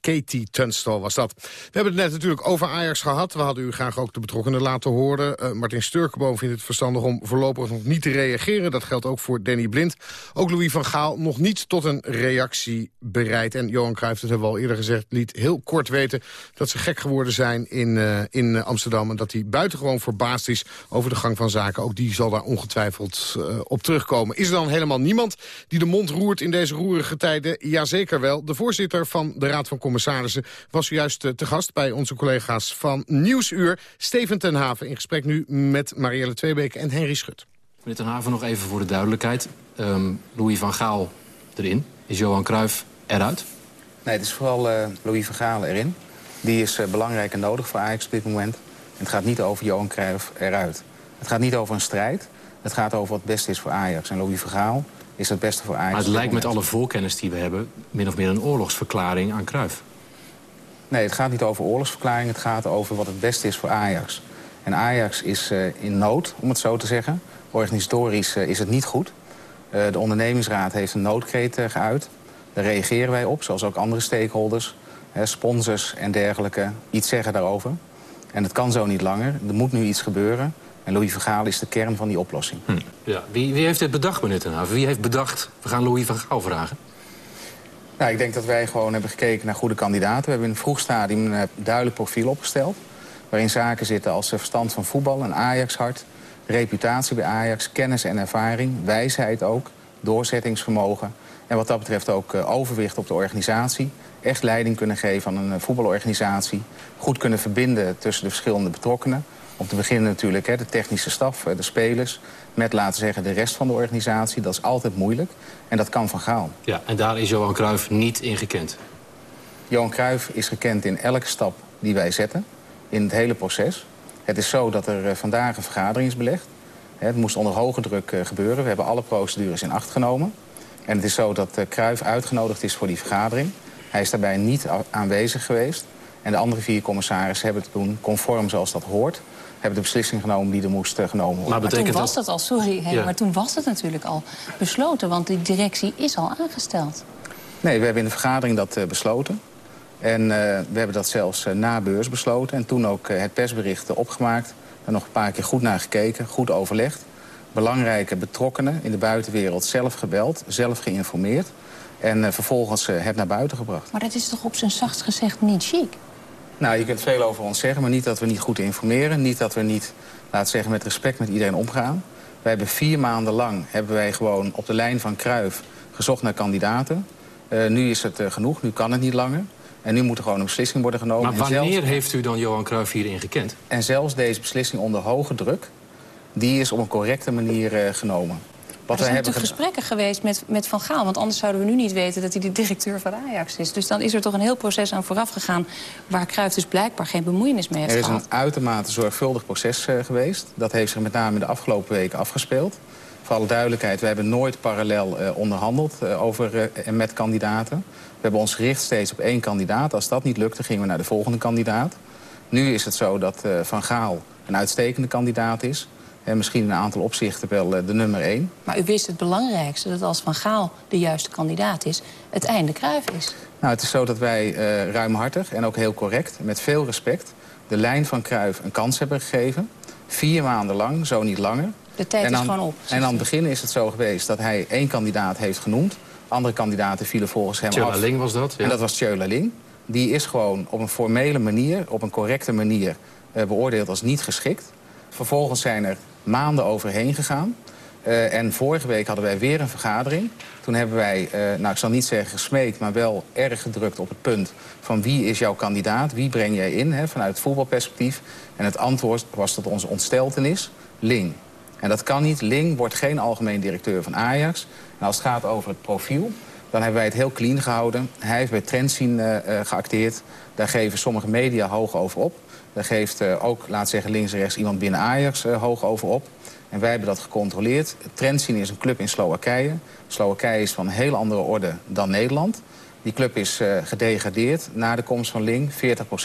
Katie, Tunstall was dat. We hebben het net natuurlijk over Ajax gehad. We hadden u graag ook de betrokkenen laten horen. Uh, Martin Sturkenboom vindt het verstandig om voorlopig nog niet te reageren. Dat geldt ook voor Danny Blind. Ook Louis van Gaal nog niet tot een reactie bereid. En Johan Cruijff, dat hebben we al eerder gezegd, liet heel kort weten... dat ze gek geworden zijn in, uh, in Amsterdam. En dat hij buitengewoon verbaasd is over de gang van zaken. Ook die zal daar ongetwijfeld uh, op terugkomen. Is er dan helemaal niemand die de mond roert in deze roerige tijden? Jazeker wel. De voorzitter van de Raad van Commissarissen was juist uh, te gast bij onze collega's van Nieuwsuur. Steven ten Haven in gesprek nu met Marielle Tweebeek en Henry Schut. Meneer ten Haven, nog even voor de duidelijkheid. Um, Louis van Gaal erin. Is Johan Cruijff eruit? Nee, het is vooral uh, Louis van Gaal erin. Die is uh, belangrijk en nodig voor Ajax op dit moment. En het gaat niet over Johan Cruijff eruit. Het gaat niet over een strijd. Het gaat over wat het beste is voor Ajax. En Louis van Gaal is het beste voor Ajax. Maar het lijkt met alle voorkennis die we hebben... min of meer een oorlogsverklaring aan Cruijff. Nee, het gaat niet over oorlogsverklaring. Het gaat over wat het beste is voor Ajax. En Ajax is uh, in nood, om het zo te zeggen. Organisatorisch uh, is het niet goed. Uh, de ondernemingsraad heeft een noodkreet geuit. Daar reageren wij op, zoals ook andere stakeholders. sponsors en dergelijke iets zeggen daarover. En het kan zo niet langer. Er moet nu iets gebeuren. En Louis Vergaal is de kern van die oplossing. Hm. Ja. Wie, wie, heeft dit bedacht, meneer Ten Haven? Wie heeft bedacht, we gaan Louis van Gaal vragen? Nou, ik denk dat wij gewoon hebben gekeken naar goede kandidaten. We hebben in een vroeg stadium een duidelijk profiel opgesteld. Waarin zaken zitten als verstand van voetbal, een Ajax-hart... reputatie bij Ajax, kennis en ervaring, wijsheid ook... doorzettingsvermogen en wat dat betreft ook overwicht op de organisatie... echt leiding kunnen geven aan een voetbalorganisatie... goed kunnen verbinden tussen de verschillende betrokkenen... Om te beginnen natuurlijk hè, de technische staf, de spelers... met, laten zeggen, de rest van de organisatie. Dat is altijd moeilijk. En dat kan van Gaal. Ja, en daar is Johan Cruijff niet in gekend? Johan Cruijff is gekend in elke stap die wij zetten. In het hele proces. Het is zo dat er vandaag een vergadering is belegd. Het moest onder hoge druk gebeuren. We hebben alle procedures in acht genomen. En het is zo dat Cruijff uitgenodigd is voor die vergadering. Hij is daarbij niet aanwezig geweest. En de andere vier commissarissen hebben het toen conform zoals dat hoort hebben de beslissing genomen die er moest uh, genomen worden. Maar, maar toen was dat al, sorry, hey, ja. maar toen was het natuurlijk al besloten, want die directie is al aangesteld. Nee, we hebben in de vergadering dat uh, besloten. En uh, we hebben dat zelfs na beurs besloten. En toen ook het persbericht opgemaakt. Daar nog een paar keer goed naar gekeken, goed overlegd. Belangrijke betrokkenen in de buitenwereld zelf gebeld, zelf geïnformeerd. En vervolgens het naar buiten gebracht. Maar dat is toch op zijn zachtst gezegd niet chic? Nou, je kunt veel over ons zeggen, maar niet dat we niet goed informeren. Niet dat we niet, laat zeggen, met respect met iedereen omgaan. Wij hebben vier maanden lang hebben wij gewoon op de lijn van Kruif gezocht naar kandidaten. Uh, nu is het uh, genoeg, nu kan het niet langer. En nu moet er gewoon een beslissing worden genomen. Maar wanneer zelfs... heeft u dan Johan Cruijff hierin gekend? En zelfs deze beslissing onder hoge druk... die is op een correcte manier uh, genomen. Wat er zijn natuurlijk gesprekken geweest met, met Van Gaal. Want anders zouden we nu niet weten dat hij de directeur van Ajax is. Dus dan is er toch een heel proces aan vooraf gegaan... waar Cruijff dus blijkbaar geen bemoeienis mee heeft Er is gehad. een uitermate zorgvuldig proces uh, geweest. Dat heeft zich met name in de afgelopen weken afgespeeld. Voor alle duidelijkheid, we hebben nooit parallel uh, onderhandeld uh, over, met kandidaten. We hebben ons gericht steeds op één kandidaat. Als dat niet lukte, gingen we naar de volgende kandidaat. Nu is het zo dat Van Gaal een uitstekende kandidaat is... En misschien in een aantal opzichten wel de nummer één. Maar u wist het belangrijkste, dat als Van Gaal de juiste kandidaat is... het einde Kruif is. Nou, het is zo dat wij uh, ruimhartig en ook heel correct, met veel respect... de lijn van Kruif een kans hebben gegeven. Vier maanden lang, zo niet langer. De tijd dan, is gewoon op. En aan het begin is het zo geweest dat hij één kandidaat heeft genoemd. Andere kandidaten vielen volgens hem Tjöla af. Ling was dat, ja. En dat was Tjöla Ling. Die is gewoon op een formele manier, op een correcte manier... Uh, beoordeeld als niet geschikt. Vervolgens zijn er maanden overheen gegaan. Uh, en vorige week hadden wij weer een vergadering. Toen hebben wij, uh, nou ik zal niet zeggen gesmeekt... maar wel erg gedrukt op het punt van wie is jouw kandidaat? Wie breng jij in hè, vanuit het voetbalperspectief? En het antwoord was tot onze ontsteltenis Ling. En dat kan niet. Ling wordt geen algemeen directeur van Ajax. En als het gaat over het profiel, dan hebben wij het heel clean gehouden. Hij heeft bij Trendzien uh, geacteerd. Daar geven sommige media hoog over op. Daar geeft uh, ook, laat zeggen, links en rechts iemand binnen Ajax uh, hoog over op. En wij hebben dat gecontroleerd. Trendzien is een club in Slowakije. Slowakije is van een heel andere orde dan Nederland. Die club is uh, gedegradeerd na de komst van Ling. 40%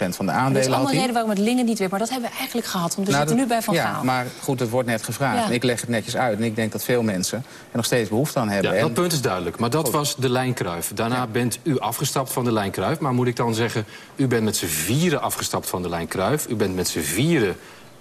van de aandelen Dat is allemaal hij. reden waarom het Lingen niet werd. Maar dat hebben we eigenlijk gehad, want we Nou, zitten dat- nu bij Van ja, Gaal. maar goed, het wordt net gevraagd. Ja. En ik leg het netjes uit. En ik denk dat veel mensen er nog steeds behoefte aan hebben. Ja, En- dat punt is duidelijk. Maar dat Goed. was de lijn Cruijff. Daarna bent u afgestapt van de lijn Cruijff. Maar moet ik dan zeggen, u bent met z'n vieren afgestapt van de lijn Cruijff. U bent met z'n vieren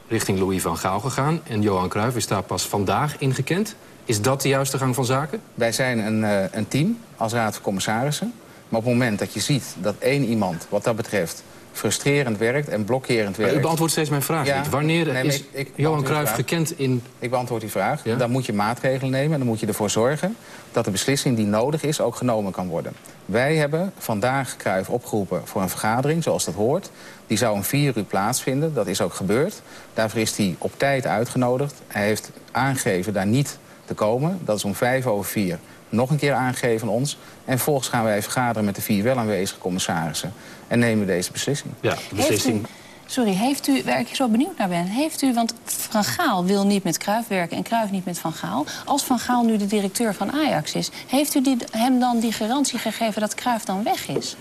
richting Louis van Gaal gegaan. En Johan Cruijff is daar pas vandaag ingekend. Is dat de juiste gang van zaken? Wij zijn een, eh, een team als raad van commissarissen. Maar op het moment dat je ziet dat één iemand wat dat betreft frustrerend werkt en blokkerend Maar werkt... u beantwoordt steeds mijn vraag Ja, niet. Wanneer nee, is ik- ik Johan Cruijff gekend in... Ik beantwoord die vraag. Dan moet je maatregelen nemen en dan moet je ervoor zorgen... dat de beslissing die nodig is ook genomen kan worden. Wij hebben vandaag Cruijff opgeroepen voor een vergadering, zoals dat hoort. Die zou om vier uur plaatsvinden, dat is ook gebeurd. Daarvoor is hij op tijd uitgenodigd. Hij heeft aangegeven daar niet te komen. Dat is om vijf over vier nog een keer aangegeven aan ons. En vervolgens gaan wij vergaderen met de vier wel aanwezige commissarissen... en nemen we deze beslissing. Ja, Heeft u, sorry, heeft u, waar ik zo benieuwd naar ben... heeft u, want Van Gaal wil niet met Cruijff werken en Cruijff niet met Van Gaal... als Van Gaal nu de directeur van Ajax is... heeft u die, hem dan die garantie gegeven dat Cruijff dan weg is?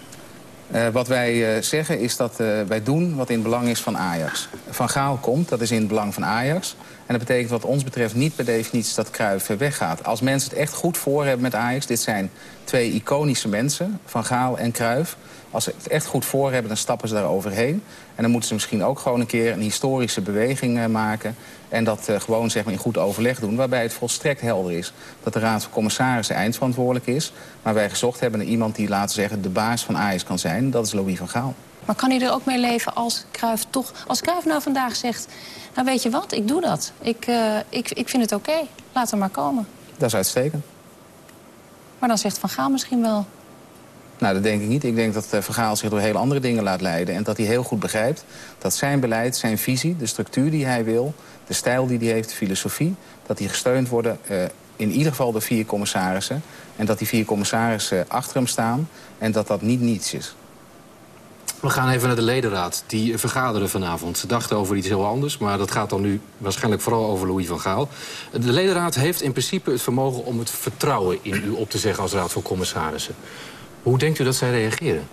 Eh, wat wij eh, zeggen is dat eh, wij doen wat in het belang is van Ajax. Van Gaal komt, dat is in het belang van Ajax. En dat betekent wat ons betreft niet per definitie dat Cruijff eh, weggaat. Als mensen het echt goed voor hebben met Ajax... dit zijn twee iconische mensen, Van Gaal en Cruijff... als ze het echt goed voor hebben, dan stappen ze daar overheen. En dan moeten ze misschien ook gewoon een keer een historische beweging eh, maken... en dat eh, gewoon zeg maar, in goed overleg doen... waarbij het volstrekt helder is dat de Raad van Commissarissen eindverantwoordelijk is... maar wij gezocht hebben naar iemand die, laten zeggen... de baas van Ajax kan zijn, dat is Louis van Gaal. Maar kan hij er ook mee leven als Cruijff toch... Als Cruijff nou vandaag zegt... Nou, weet je wat, ik doe dat. Ik, eh, ik, ik vind het oké. Laat hem maar komen. Dat is uitstekend. Maar dan zegt Van Gaal misschien wel... Nou, dat denk ik niet. Ik denk dat uh, Vergaal zich door heel andere dingen laat leiden. En dat hij heel goed begrijpt dat zijn beleid, zijn visie, de structuur die hij wil... de stijl die hij heeft, de filosofie... dat die gesteund worden uh, in ieder geval door vier commissarissen. En dat die vier commissarissen achter hem staan. En dat dat niet niets is. We gaan even naar de ledenraad. Die vergaderen vanavond. Ze dachten over iets heel anders, maar dat gaat dan nu waarschijnlijk vooral over Louis van Gaal. De ledenraad heeft in principe het vermogen om het vertrouwen in u op te zeggen als raad van commissarissen. Hoe denkt u dat zij reageren?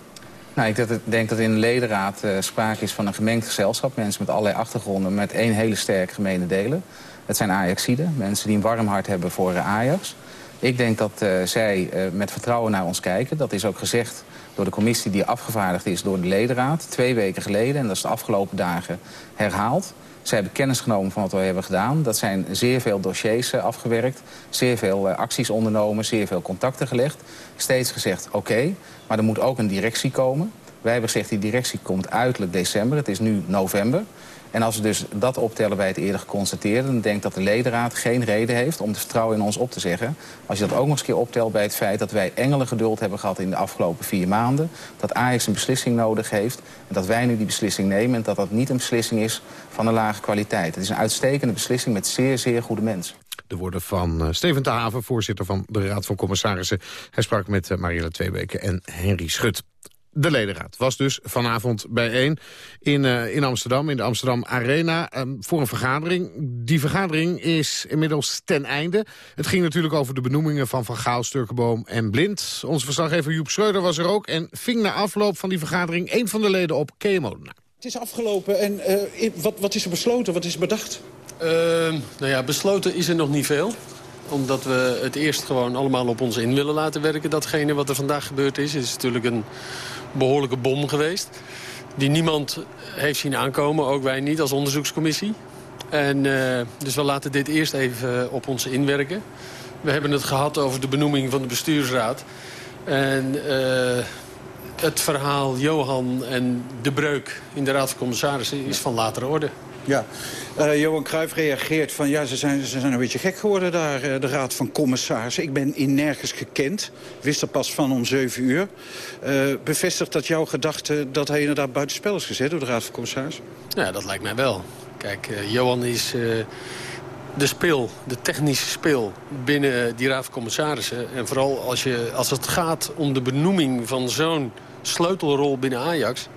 Nou, ik denk dat in de ledenraad uh, sprake is van een gemengd gezelschap. Mensen met allerlei achtergronden met één hele sterke gemene delen. Het zijn Ajaxiden, mensen die een warm hart hebben voor uh, Ajax. Ik denk dat uh, zij met vertrouwen naar ons kijken. Dat is ook gezegd door de commissie die afgevaardigd is door de ledenraad. Twee weken geleden, en dat is de afgelopen dagen herhaald. Zij hebben kennis genomen van wat we hebben gedaan. Dat zijn zeer veel dossiers afgewerkt, zeer veel acties ondernomen, zeer veel contacten gelegd. Steeds gezegd, oké, maar er moet ook een directie komen. Wij hebben gezegd, die directie komt uiterlijk december. Het is nu november. En als we dus dat optellen bij het eerder geconstateerde... dan denk ik dat de ledenraad geen reden heeft om het vertrouwen in ons op te zeggen. Als je dat ook nog eens een keer optelt bij het feit dat wij engelen geduld hebben gehad... in de afgelopen vier maanden, dat Ajax een beslissing nodig heeft... en dat wij nu die beslissing nemen en dat dat niet een beslissing is van een lage kwaliteit. Het is een uitstekende beslissing met zeer, zeer goede mensen. De woorden van uh, Steven te Haven, voorzitter van de Raad van Commissarissen. Hij sprak met uh, Marielle Tweebeke en Henry Schut. De ledenraad was dus vanavond bijeen in, uh, in Amsterdam, in de Amsterdam Arena, um, voor een vergadering. Die vergadering is inmiddels ten einde. Het ging natuurlijk over de benoemingen van Van Gaal, Sturkenboom en Blind. Onze verslaggever Joep Schreuder was er ook en ving na afloop van die vergadering een van de leden op, Molenaar. Het is afgelopen en uh, wat, wat is er besloten, wat is er bedacht? Uh, nou ja, besloten is er nog niet veel omdat we het eerst gewoon allemaal op ons in willen laten werken. Datgene wat er vandaag gebeurd is, is natuurlijk een behoorlijke bom geweest. Die niemand heeft zien aankomen, ook wij niet als onderzoekscommissie. En, uh, dus we laten dit eerst even op ons inwerken. We hebben het gehad over de benoeming van de bestuursraad. En uh, het verhaal Johan en de breuk in de Raad van Commissarissen is van latere orde. Ja, uh, Johan Cruijff reageert van... ja, ze zijn, ze zijn een beetje gek geworden daar, uh, de Raad van Commissarissen. Ik ben in nergens gekend. Wist er pas van om zeven uur. Uh, bevestigt dat jouw gedachte dat hij inderdaad buitenspel is gezet... door de Raad van Commissarissen? Ja, dat lijkt mij wel. Kijk, Johan is de speel, de technische speel binnen die Raad van Commissarissen. En vooral als, je, als het gaat om de benoeming van zo'n sleutelrol binnen Ajax...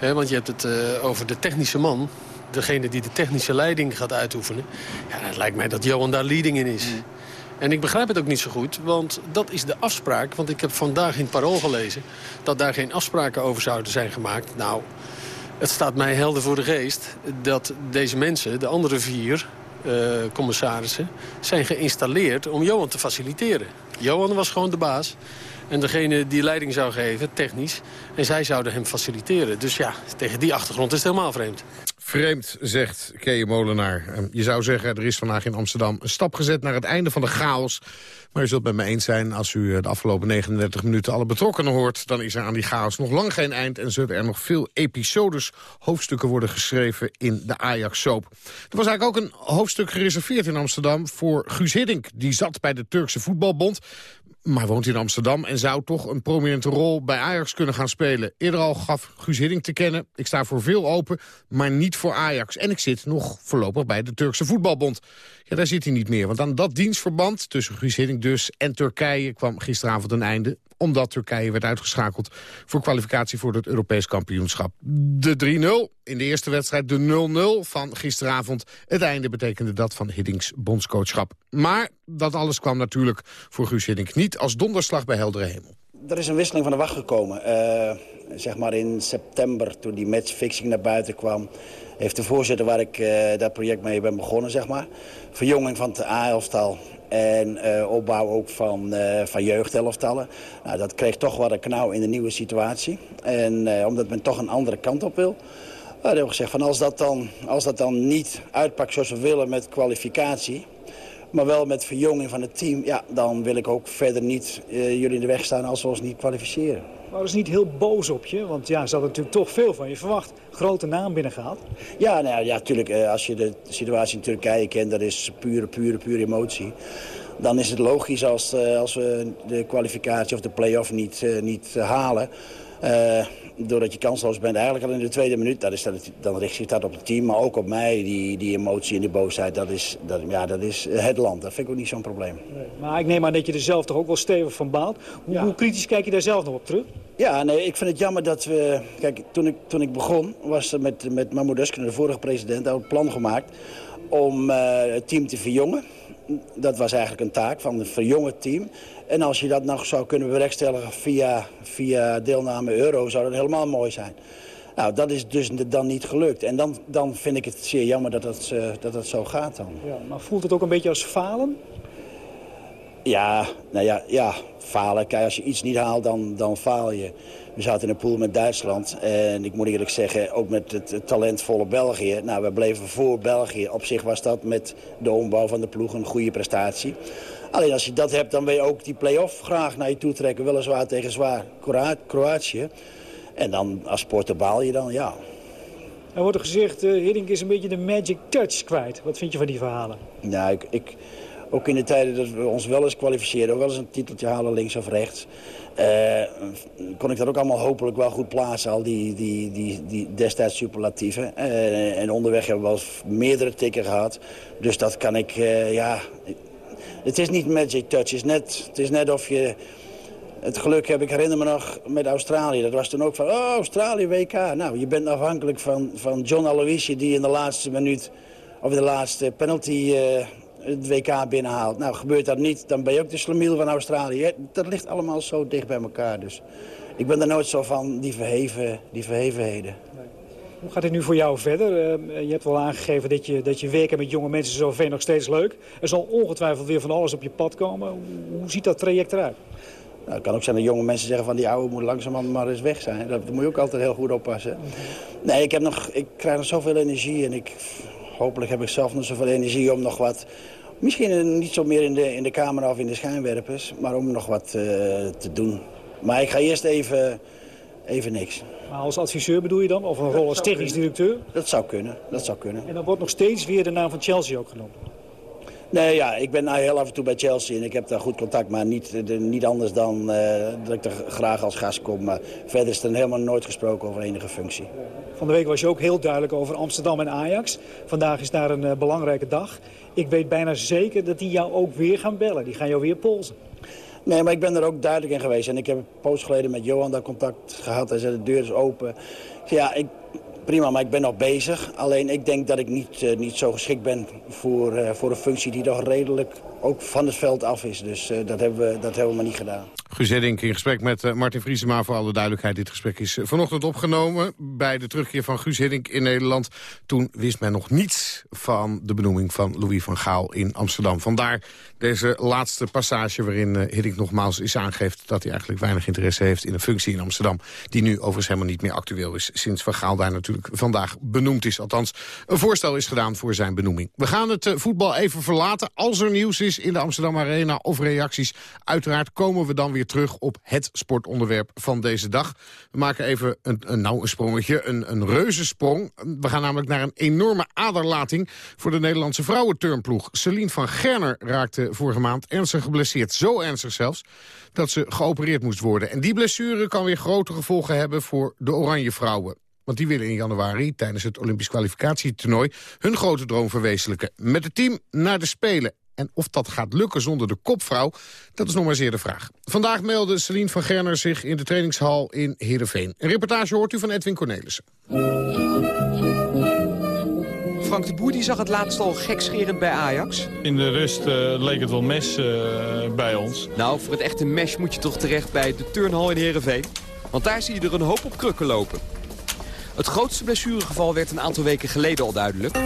Want je hebt het over de technische man degene die de technische leiding gaat uitoefenen. Ja, het lijkt mij dat Johan daar leading in is. Mm. En ik begrijp het ook niet zo goed, want dat is de afspraak. Want ik heb vandaag in het Parool gelezen dat daar geen afspraken over zouden zijn gemaakt. Nou, het staat mij helder voor de geest dat deze mensen, de andere vier uh, commissarissen... zijn geïnstalleerd om Johan te faciliteren. Johan was gewoon de baas. En degene die leiding zou geven, technisch. En zij zouden hem faciliteren. Dus ja, tegen die achtergrond is het helemaal vreemd. Vreemd, zegt Kees Molenaar. Ehm, je zou zeggen, er is vandaag in Amsterdam een stap gezet naar het einde van de chaos. Maar u zult met me eens zijn, als u eh, de afgelopen 39 minuten alle betrokkenen hoort... dan is er aan die chaos nog lang geen eind en zullen er nog veel episodes, hoofdstukken worden geschreven in de Ajax-soap. Er was eigenlijk ook een hoofdstuk gereserveerd in Amsterdam voor Guus Hiddink. Die zat bij de Turkse voetbalbond maar woont in Amsterdam en zou toch een prominente rol bij Ajax kunnen gaan spelen. Eerder al gaf Guus Hiddink te kennen, ik sta voor veel open, maar niet voor Ajax. En ik zit nog voorlopig bij de Turkse Voetbalbond. Ja, daar zit hij niet meer, want aan dat dienstverband tussen Guus Hiddink dus en Turkije kwam gisteravond een einde omdat Turkije werd uitgeschakeld voor kwalificatie voor het Europees kampioenschap. De 3-0 in de eerste wedstrijd, de 0-0 van gisteravond. Het einde betekende dat van Hiddings bondscoachschap. Maar dat alles kwam natuurlijk voor Guus Hiddink niet als donderslag bij heldere hemel. Er is een wisseling van de wacht gekomen. Uh, zeg maar in september, toen die matchfixing naar buiten kwam... heeft de voorzitter waar ik uh, dat project mee ben begonnen, zeg maar... verjonging van het A-elftal en uh, opbouw ook van, van jeugdelftallen. Nou, dat kreeg toch wat een knauw in de nieuwe situatie. En omdat men toch een andere kant op wil... Nou, hebben we gezegd, van als, dat dan, als dat dan niet uitpakt zoals we willen met kwalificatie... maar wel met verjonging van het team... ja, dan wil ik ook verder niet jullie in de weg staan als we ons niet kwalificeren. Waren ze niet heel boos op je? Want ja, ze hadden natuurlijk toch veel van je verwacht. Grote naam binnengehaald. Ja, nou ja, natuurlijk. Eh, als je de situatie in Turkije kent, dat is pure, pure, pure emotie. Dan is het logisch als, eh, als we de kwalificatie of de play-off niet, niet halen doordat je kansloos bent, eigenlijk al in de tweede minuut... Dat is dat, dan richt zich dat op het team, maar ook op mij. Die, die emotie en die boosheid, dat is, dat, ja, dat is het land. Dat vind ik ook niet zo'n probleem. Nee, maar ik neem aan dat je er zelf toch ook wel stevig van baalt. Hoe, hoe, kritisch kijk je daar zelf nog op terug? Ja, nee, ik vind het jammer dat we... Kijk, toen ik, toen ik begon, was er met, met Mahmoud Usken, de vorige president, een plan gemaakt... om uh, het team te verjongen. Dat was eigenlijk een taak van een verjongen team. En als je dat nog zou kunnen bewerkstelligen via, via deelname euro, zou dat helemaal mooi zijn. Nou, dat is dus dan niet gelukt. En dan, dan vind ik het zeer jammer dat het, uh, dat het zo gaat dan. Ja, maar voelt het ook een beetje als falen? Ja, nou ja, ja falen. Kijk, als je iets niet haalt, dan, dan faal je. We zaten in een pool met Duitsland. En ik moet eerlijk zeggen, ook met het, talentvolle België. Nou, we bleven voor België. Op zich was dat met de ombouw van de ploeg een goede prestatie. Alleen als je dat hebt, dan wil je ook die play-off graag naar je toe trekken. Weliswaar tegen zwaar Kroatië. En dan als sporter baal je dan, ja. Er wordt er gezegd, uh, Hiddink is een beetje de magic touch kwijt. Wat vind je van die verhalen? Nou, ik, ik, ook in de tijden dat we ons wel eens kwalificeren, ook wel eens een titeltje halen links of rechts. Uh, kon ik dat ook allemaal hopelijk wel goed plaatsen, al die, die, die, die destijds superlatieven. Uh, en onderweg hebben we wel meerdere tikken gehad. Dus dat kan ik, uh, ja, het is niet magic touch. Het is net, het is net of je... Het geluk heb ik herinner me nog met Australië. Dat was toen ook van, oh, Australië, WK. Nou, je bent afhankelijk van, van John Aloisi... die in de laatste minuut, of de laatste penalty... het WK binnenhaalt. Nou, gebeurt dat niet, dan ben je ook de slemiel van Australië. Dat ligt allemaal zo dicht bij elkaar. Dus ik ben er nooit zo van, die, verheven, die verhevenheden. Hoe gaat het nu voor jou verder? Uh, je hebt wel aangegeven dat je, dat je werken met jonge mensen zo ver nog steeds leuk. Er zal ongetwijfeld weer van alles op je pad komen. Hoe, hoe ziet dat traject eruit? Nou, het kan ook zijn dat jonge mensen zeggen van die oude moet langzamerhand maar eens weg zijn. Dat moet je ook altijd heel goed oppassen. Nee, ik, heb nog, ik krijg nog zoveel energie en ik, hopelijk heb ik zelf nog zoveel energie om nog wat... Misschien niet zo meer in de, in de camera of in de schijnwerpers, maar om nog wat uh, te doen. Maar ik ga eerst even, even niks. Maar als adviseur bedoel je dan? Of een rol als technisch directeur? Dat zou kunnen, dat zou kunnen. En dan wordt nog steeds weer de naam van Chelsea ook genoemd? Nee, ja, ik ben nou heel af en toe bij Chelsea en ik heb daar goed contact. Maar niet, de, niet anders dan uh, dat ik er graag als gast kom. Maar verder is er helemaal nooit gesproken over enige functie. Van de week was je ook heel duidelijk over Amsterdam en Ajax. Vandaag is daar een uh, belangrijke dag. Ik weet bijna zeker dat die jou ook weer gaan bellen. Die gaan jou weer polsen. Nee, maar ik ben er ook duidelijk in geweest. En ik heb een poos geleden met Johan daar contact gehad. Hij zei, de deur is open. Ja, ik, prima, maar ik ben nog bezig. Alleen ik denk dat ik niet, uh, niet zo geschikt ben voor, uh, voor een functie die toch redelijk ook van het veld af is. Dus dat, hebben we, dat hebben we maar niet gedaan. Guus in gesprek met uh, Martin Vriesema. Voor alle duidelijkheid, dit gesprek is vanochtend opgenomen... bij de terugkeer van Guus Hiddink in Nederland. Toen wist men nog niets van de benoeming van Louis van Gaal in Amsterdam. Vandaar deze laatste passage waarin Hiddink nogmaals is aangeeft... dat hij eigenlijk weinig interesse heeft in een functie in Amsterdam... die nu overigens helemaal niet meer actueel is... sinds Van Gaal daar natuurlijk vandaag benoemd is. Althans, een voorstel is gedaan voor zijn benoeming. We gaan het voetbal even verlaten. Als er nieuws is in de Amsterdam Arena of reacties... uiteraard komen we dan weer terug op het sportonderwerp van deze dag. We maken even een, een, nou, een sprongetje, een, een reuzensprong. We gaan namelijk naar een enorme aderlating voor de Nederlandse vrouwenturnploeg. Celine van Gerner raakte vorige maand ernstig geblesseerd. Zo ernstig zelfs dat ze geopereerd moest worden. En die blessure kan weer grote gevolgen hebben voor de Oranje Vrouwen. Want die willen in januari tijdens het Olympisch kwalificatietoernooi... hun grote droom verwezenlijken. Met het team naar de Spelen. En of dat gaat lukken zonder de kopvrouw, dat is nog maar zeer de vraag. Vandaag meldde Celine van Gerner zich in de trainingshal in Heerenveen. Een reportage hoort u van Edwin Cornelissen. Frank de Boer die zag het laatst al gekscherend bij Ajax. In de rust uh, leek het wel mes uh, bij ons. Nou, voor het echte mes moet je toch terecht bij de turnhal in Heerenveen. Want daar zie je er een hoop op krukken lopen. Het grootste blessuregeval werd een aantal weken geleden al duidelijk.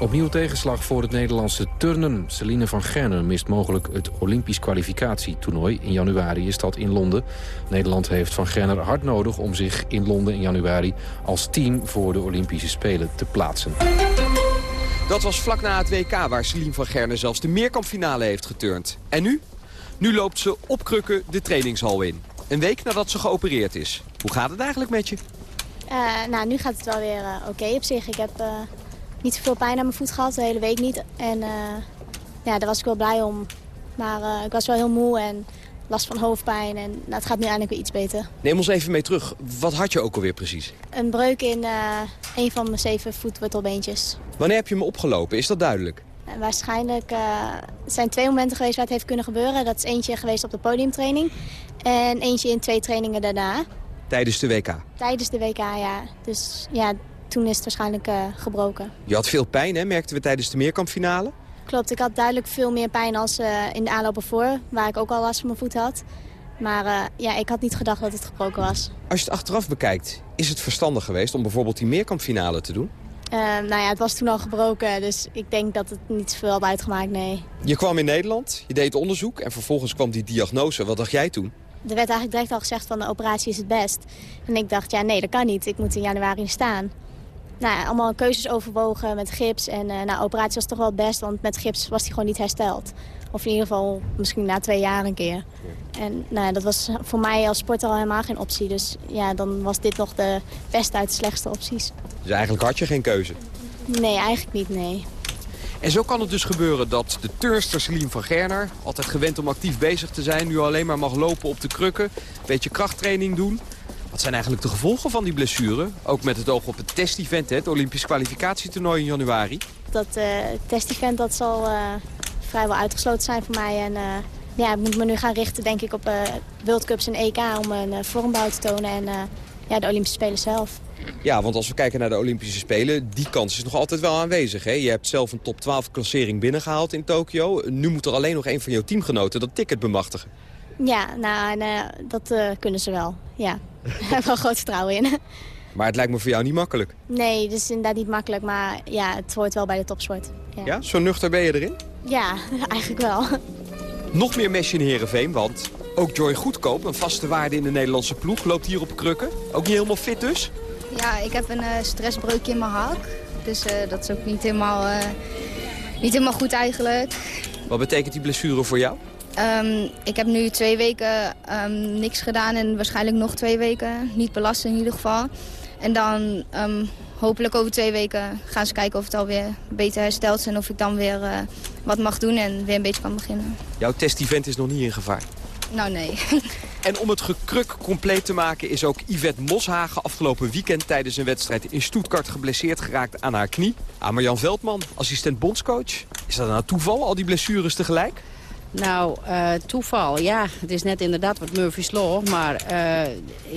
Opnieuw tegenslag voor het Nederlandse turnen. Celine van Gerner mist mogelijk het Olympisch kwalificatietoernooi. In januari is dat in Londen. Nederland heeft van Gerner hard nodig om zich in Londen in januari... als team voor de Olympische Spelen te plaatsen. Dat was vlak na het WK waar Celine van Gerner zelfs de meerkampfinale heeft geturnd. En nu? Nu loopt ze op krukken de trainingshal in. Een week nadat ze geopereerd is. Hoe gaat het eigenlijk met je? Uh, nou, nu gaat het wel weer uh, oké okay op zich. Ik heb... Uh niet zoveel pijn aan mijn voet gehad, de hele week niet. En ja, daar was ik wel blij om. Maar ik was wel heel moe en last van hoofdpijn. En nou, het gaat nu eindelijk weer iets beter. Neem ons even mee terug. Wat had je ook alweer precies? Een breuk in een van mijn zeven voetwortelbeentjes. Wanneer heb je me opgelopen? Is dat duidelijk? En waarschijnlijk het zijn twee momenten geweest waar het heeft kunnen gebeuren. Dat is eentje geweest op de podiumtraining. En eentje in twee trainingen daarna. Tijdens de WK? Tijdens de WK, ja. Dus ja, toen is het waarschijnlijk uh, gebroken. Je had veel pijn, hè? merkten we tijdens de meerkampfinale? Klopt, ik had duidelijk veel meer pijn als uh, in de aanloop ervoor, waar ik ook al last van mijn voet had. Maar uh, ja, ik had niet gedacht dat het gebroken was. Als je het achteraf bekijkt, is het verstandig geweest om bijvoorbeeld die meerkampfinale te doen? nou ja, het was toen al gebroken, dus ik denk dat het niet zoveel had uitgemaakt, nee. Je kwam in Nederland, je deed onderzoek en vervolgens kwam die diagnose. Wat dacht jij toen? Er werd eigenlijk direct al gezegd van de operatie is het best. En ik dacht, ja nee, dat kan niet. Ik moet in januari staan nou ja, allemaal keuzes overwogen met gips. En uh, nou, operatie was toch wel het best, want met gips was hij gewoon niet hersteld. Of in ieder geval misschien na twee jaar een keer. En nou, dat was voor mij als sporter al helemaal geen optie. Dus ja, dan was dit nog de beste uit de slechtste opties. Dus eigenlijk had je geen keuze? Nee, eigenlijk niet, nee. En zo kan het dus gebeuren dat de turnster Celine van Gerner... altijd gewend om actief bezig te zijn... nu alleen maar mag lopen op de krukken, een beetje krachttraining doen... Wat zijn eigenlijk de gevolgen van die blessure? Ook met het oog op het test-event, het Olympisch kwalificatietoernooi in januari. Dat uh, test-event dat zal uh, vrijwel uitgesloten zijn voor mij. En uh, ja, ik moet me nu gaan richten denk ik op World Cups en EK om een vormbouw te tonen. En ja, de Olympische Spelen zelf. Ja, want als we kijken naar de Olympische Spelen, die kans is nog altijd wel aanwezig. Hè? Je hebt zelf een top 12 klassering binnengehaald in Tokio. Nu moet er alleen nog een van jouw teamgenoten dat ticket bemachtigen. Ja, nou, dat kunnen ze wel, ja. Ik heb wel groot vertrouwen in. Maar het lijkt me voor jou niet makkelijk. Nee, het is inderdaad niet makkelijk, maar ja, het hoort wel bij de topsport. Ja, ja? zo nuchter ben je erin? Ja, eigenlijk wel. Nog meer mesje in Heerenveen, want ook Joy Goedkoop, een vaste waarde in de Nederlandse ploeg, loopt hier op krukken. Ook niet helemaal fit dus? Ja, ik heb een uh, stressbreukje in mijn hak. Dus uh, dat is ook niet helemaal, uh, niet helemaal goed eigenlijk. Wat betekent die blessure voor jou? Um, ik heb nu twee weken um, niks gedaan en waarschijnlijk nog twee weken. Niet belast in ieder geval. En dan um, hopelijk over twee weken gaan ze kijken of het alweer beter hersteld is... en of ik dan weer wat mag doen en weer een beetje kan beginnen. Jouw test-event is nog niet in gevaar? Nou, nee. En om het gekruk compleet te maken is ook Yvette Moshagen afgelopen weekend tijdens een wedstrijd in Stuttgart geblesseerd geraakt aan haar knie. Ah, Marjan Veldman, assistent bondscoach. Is dat nou toeval, al die blessures tegelijk? Nou, uh, toeval, ja. Het is net inderdaad wat Murphy's Law. Maar uh,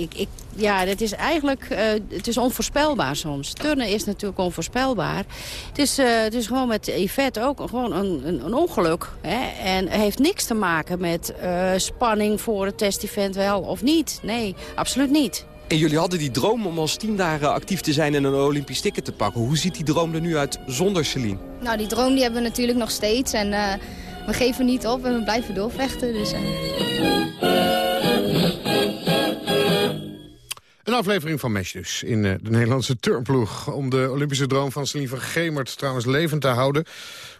ik, ik ja, het is eigenlijk uh, het is onvoorspelbaar soms. Turnen is natuurlijk onvoorspelbaar. Het is, uh, het is gewoon met Yvette ook gewoon een, een, een ongeluk. Hè? En het heeft niks te maken met uh, spanning voor het test-event wel of niet. Nee, absoluut niet. En jullie hadden die droom om als tien dagen actief te zijn en een Olympisch ticket te pakken. Hoe ziet die droom er nu uit zonder Celine? Nou, die droom die hebben we natuurlijk nog steeds. En we geven niet op en we blijven doorvechten. Dus, Een aflevering van Mesh dus in de Nederlandse turnploeg. Om de Olympische droom van Celine van Gemert trouwens levend te houden...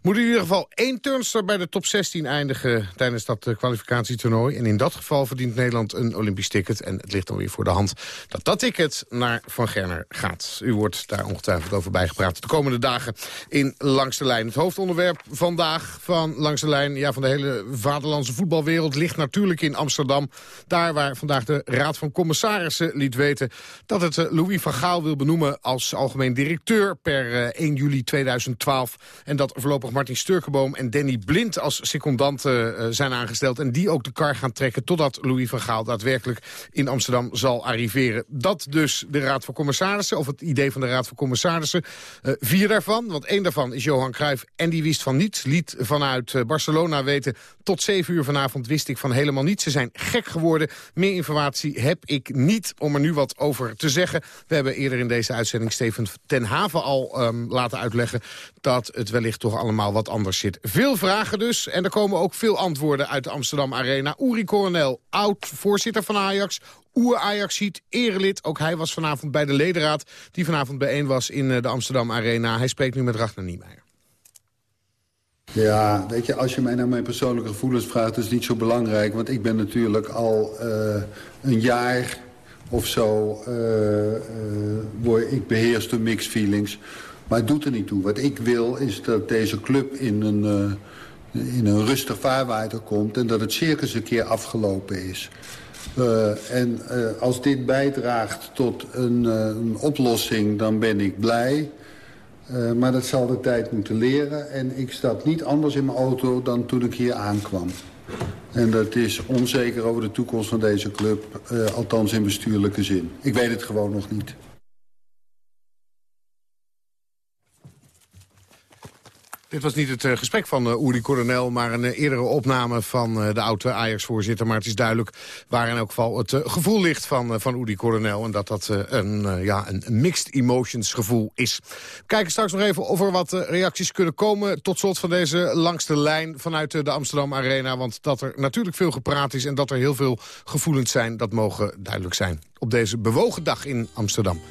moet in ieder geval één turnster bij de top 16 eindigen... tijdens dat uh, kwalificatietoernooi. En in dat geval verdient Nederland een Olympisch ticket. En het ligt dan weer voor de hand dat dat ticket naar Van Gerner gaat. U wordt daar ongetwijfeld over bijgepraat de komende dagen in Langs de Lijn. Het hoofdonderwerp vandaag van Langs de Lijn... Ja, van de hele vaderlandse voetbalwereld ligt natuurlijk in Amsterdam. Daar waar vandaag de Raad van Commissarissen liet weten dat het eh, Louis van Gaal wil benoemen als algemeen directeur per 1 eh, juli 2012. En dat voorlopig Martin Sturkenboom en Danny Blind als secondanten eh, zijn aangesteld. En die ook de kar gaan trekken totdat Louis van Gaal daadwerkelijk in Amsterdam zal arriveren. Dat dus de Raad van Commissarissen, of het idee van de Raad van Commissarissen. vier daarvan, want één daarvan is Johan Cruijff en die wist van niets. Liet vanuit Barcelona weten, tot zeven uur vanavond wist ik van helemaal niets. Ze zijn gek geworden. Meer informatie heb ik niet om er nu wat over te zeggen. We hebben eerder in deze uitzending Steven ten Haven al um, laten uitleggen... dat het wellicht toch allemaal wat anders zit. Veel vragen dus. En er komen ook veel antwoorden uit de Amsterdam Arena. Uri Coronel, oud-voorzitter van Ajax oer-Ajaxiet, erelid. Ook hij was vanavond bij de ledenraad die vanavond bijeen was in eh, de Amsterdam Arena. Hij spreekt nu met Ragnar Niemeyer. Ja, weet je, als je mij naar mijn persoonlijke gevoelens vraagt... is het niet zo belangrijk, want ik ben natuurlijk al uh, een jaar of zo. Uh, ik beheerst door mixed feelings. Maar het doet er niet toe. Wat ik wil is dat deze club in een, uh, in een rustig vaarwater komt... en dat het circus een keer afgelopen is. en als dit bijdraagt tot een, een, oplossing, dan ben ik blij... maar dat zal de tijd moeten leren. En ik stap niet anders in mijn auto dan toen ik hier aankwam. En dat is onzeker over de toekomst van deze club, althans in bestuurlijke zin. Ik weet het gewoon nog niet. Dit was niet het uh, gesprek van uh, Uri Coronel, maar een uh, eerdere opname van de oude Ajax-voorzitter. Maar het is duidelijk waar in elk geval het gevoel ligt van, van Uri Coronel. En dat dat een, ja, een mixed emotions gevoel is. We kijken straks nog even of er wat reacties kunnen komen. Tot slot van deze langste lijn vanuit de Amsterdam Arena. Want dat er natuurlijk veel gepraat is en dat er heel veel gevoelens zijn, dat mogen duidelijk zijn. Op deze bewogen dag in Amsterdam.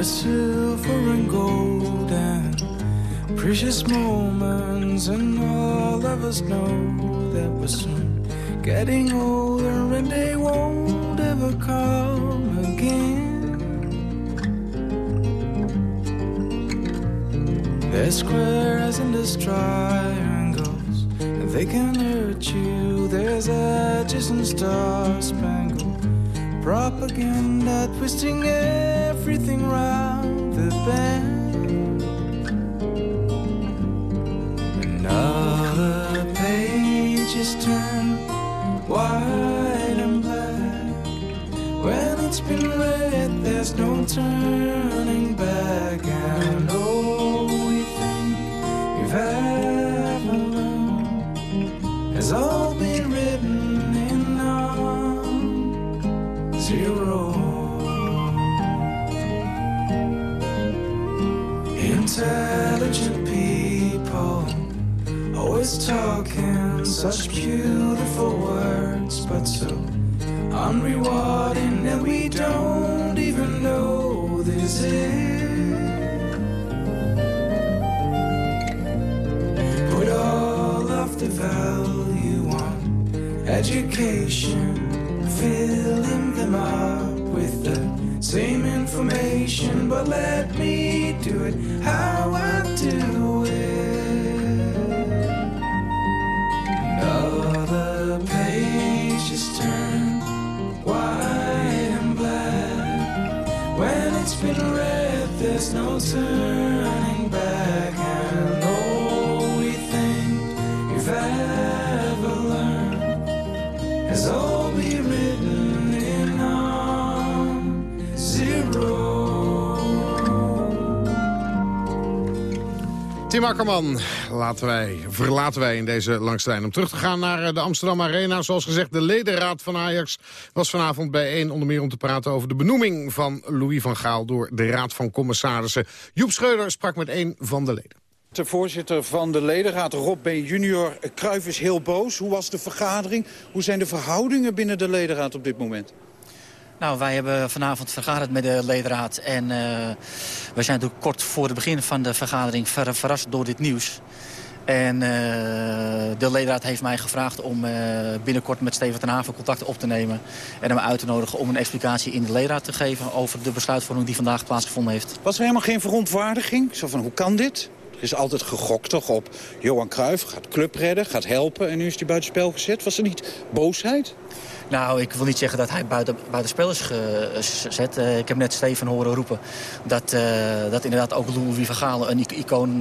There's silver and gold and precious moments, and all of us know that we're soon getting older and they won't ever come again. There's squares and there's triangles, and they can hurt you. There's edges and star spangled propaganda twisting everything round the bend. Another page is turned white and black. When it's been read, there's no turning back. And all we think we've ever always talking such beautiful words, but so unrewarding that we don't even know this is. Put all of the value on education filling them up with the same information, but let me do it how I there's no turning back, and everything you've ever learned has all been written Tim Akkerman, laten wij, verlaten wij in deze langslijn. Om terug te gaan naar eh, de Amsterdam Arena. Zoals gezegd, de ledenraad van Ajax was vanavond bijeen... onder meer om te praten over de benoeming van Louis van Gaal... door de Raad van Commissarissen. Joep Schreuder sprak met een van de leden. De voorzitter van de ledenraad, Rob B. junior, Kruijf is heel boos. Hoe was de vergadering? Hoe zijn de verhoudingen binnen de ledenraad op dit moment? Nou, wij hebben vanavond vergaderd met de ledenraad. En uh, we zijn natuurlijk kort voor het begin van de vergadering ver, verrast door dit nieuws. En uh, de ledenraad heeft mij gevraagd om uh, binnenkort met Steven ten Haven contact op te nemen. En hem uit te nodigen om een explicatie in de ledenraad te geven over de besluitvorming die vandaag plaatsgevonden heeft. Was er helemaal geen verontwaardiging? Zo van, hoe kan dit? Er is altijd gegokt toch op Johan Cruijff, gaat club redden, gaat helpen... en nu is hij buitenspel gezet. Was er niet boosheid? Nou, ik wil niet zeggen dat hij buiten, buiten spel is gezet. Uh, ik heb net Steven horen roepen dat, uh, dat inderdaad ook Louis van een icoon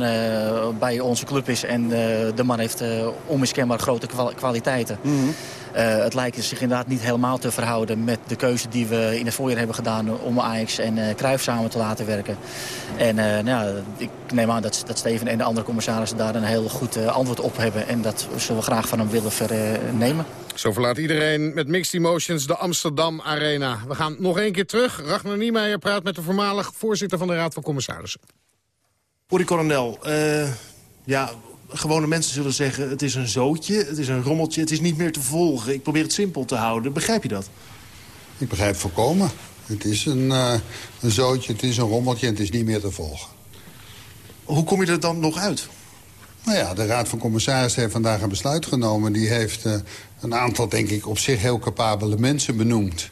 bij onze club is. En de man heeft onmiskenbaar grote kwaliteiten. -hmm. Het lijkt zich inderdaad niet helemaal te verhouden met de keuze die we in het voorjaar hebben gedaan om Ajax en uh, Cruijff samen te laten werken. En uh, nou, ik neem aan dat, dat Steven en de andere commissarissen daar een heel goed uh, antwoord op hebben. En dat zullen we graag van hem willen vernemen. Zo verlaat iedereen met Mixed Emotions de Amsterdam Arena. We gaan nog één keer terug. Ragnar Niemeyer praat met de voormalig voorzitter van de Raad van Commissarissen. Uri Coronel, uh, ja, gewone mensen zullen zeggen... het is een zootje, het is een rommeltje, het is niet meer te volgen. Ik probeer het simpel te houden. Begrijp je dat? Ik begrijp volkomen. Het is een, uh, een zootje, het is een rommeltje en het is niet meer te volgen. Hoe kom je er dan nog uit? Nou ja, de Raad van Commissarissen heeft vandaag een besluit genomen. Die heeft uh, een aantal, denk ik, op zich heel capabele mensen benoemd.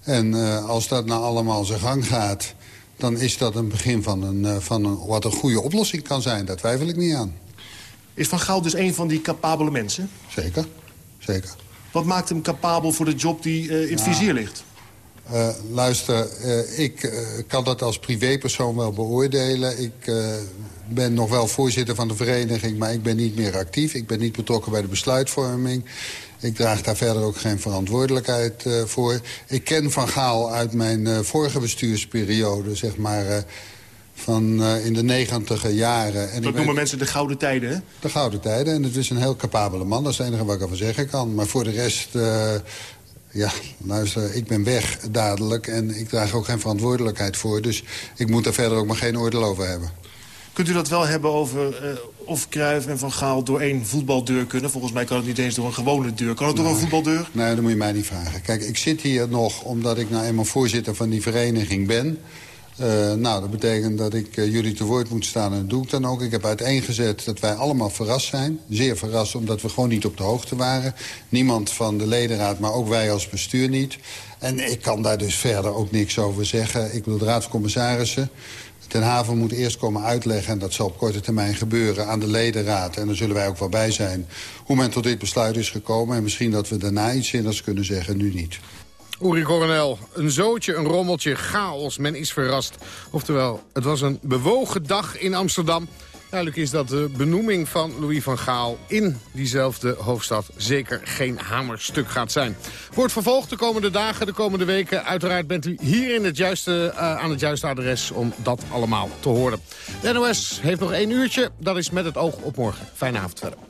En uh, als dat nou allemaal zijn gang gaat... dan is dat een begin van, een, uh, van een, wat een goede oplossing kan zijn. Daar twijfel ik niet aan. Is Van Gaal dus een van die capabele mensen? Zeker, zeker. Wat maakt hem capabel voor de job die in het nou, vizier ligt? Uh, luister, uh, ik kan dat als privépersoon wel beoordelen. Ik ben nog wel voorzitter van de vereniging, maar ik ben niet meer actief. Ik ben niet betrokken bij de besluitvorming. Ik draag daar verder ook geen verantwoordelijkheid voor. Ik ken Van Gaal uit mijn vorige bestuursperiode, zeg maar van uh, in de negentiger jaren. En dat noemen mensen de gouden tijden, hè? De gouden tijden. En het is een heel capabele man. Dat is het enige wat ik ervan zeggen kan. Maar voor de rest... Uh, ja, luister, ik ben weg dadelijk en ik draag ook geen verantwoordelijkheid voor. Dus ik moet daar verder ook maar geen oordeel over hebben. Kunt u dat wel hebben over uh, of Cruijff en Van Gaal door één voetbaldeur kunnen? Volgens mij kan het niet eens door een gewone deur. Kan het nee, door een voetbaldeur? Nee, dat moet je mij niet vragen. Kijk, ik zit hier nog omdat ik nou eenmaal voorzitter van die vereniging ben... Uh, nou, dat betekent dat ik uh, jullie te woord moet staan en dat doe ik dan ook. Ik heb uiteengezet dat wij allemaal verrast zijn. Zeer verrast, omdat we gewoon niet op de hoogte waren. Niemand van de ledenraad, maar ook wij als bestuur niet. En ik kan daar dus verder ook niks over zeggen. Ik bedoel, de Raad van Commissarissen... Ten Haven moet eerst komen uitleggen, en dat zal op korte termijn gebeuren... aan de ledenraad, en daar zullen wij ook wel bij zijn... hoe men tot dit besluit is gekomen. En misschien dat we daarna iets zinnigs kunnen zeggen, nu niet. Uri Coronel, een zootje, een rommeltje, chaos, men is verrast. Oftewel, het was een bewogen dag in Amsterdam. Duidelijk is dat de benoeming van Louis van Gaal in diezelfde hoofdstad zeker geen hamerstuk gaat zijn. Wordt vervolgd de komende dagen, de komende weken. Uiteraard bent u hier in het juiste, uh, aan het juiste adres om dat allemaal te horen. De NOS heeft nog één uurtje, dat is met het oog op morgen. Fijne avond verder.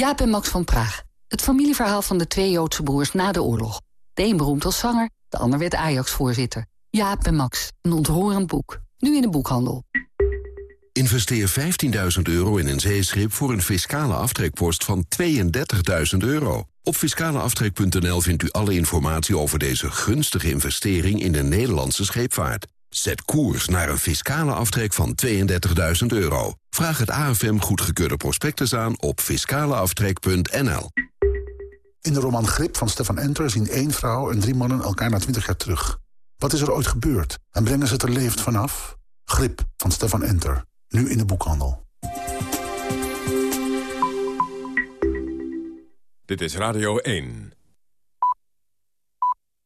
Jaap en Max van Praag. Het familieverhaal van de twee Joodse broers na de oorlog. De een beroemd als zanger, de ander werd Ajax-voorzitter. Jaap en Max, een ontroerend boek. Nu in de boekhandel. Investeer 15.000 euro in een zeeschip voor een fiscale aftrekpost van 32.000 euro. Op fiscaleaftrek.nl vindt u alle informatie over deze gunstige investering in de Nederlandse scheepvaart. Zet koers naar een fiscale aftrek van 32.000 euro. Vraag het AFM goedgekeurde prospectus aan op fiscaleaftrek.nl. In de roman Grip van Stefan Enter zien één vrouw en drie mannen elkaar na 20 jaar terug. Wat is er ooit gebeurd? En brengen ze het er levend vanaf? Grip van Stefan Enter. Nu in de boekhandel. Dit is Radio 1.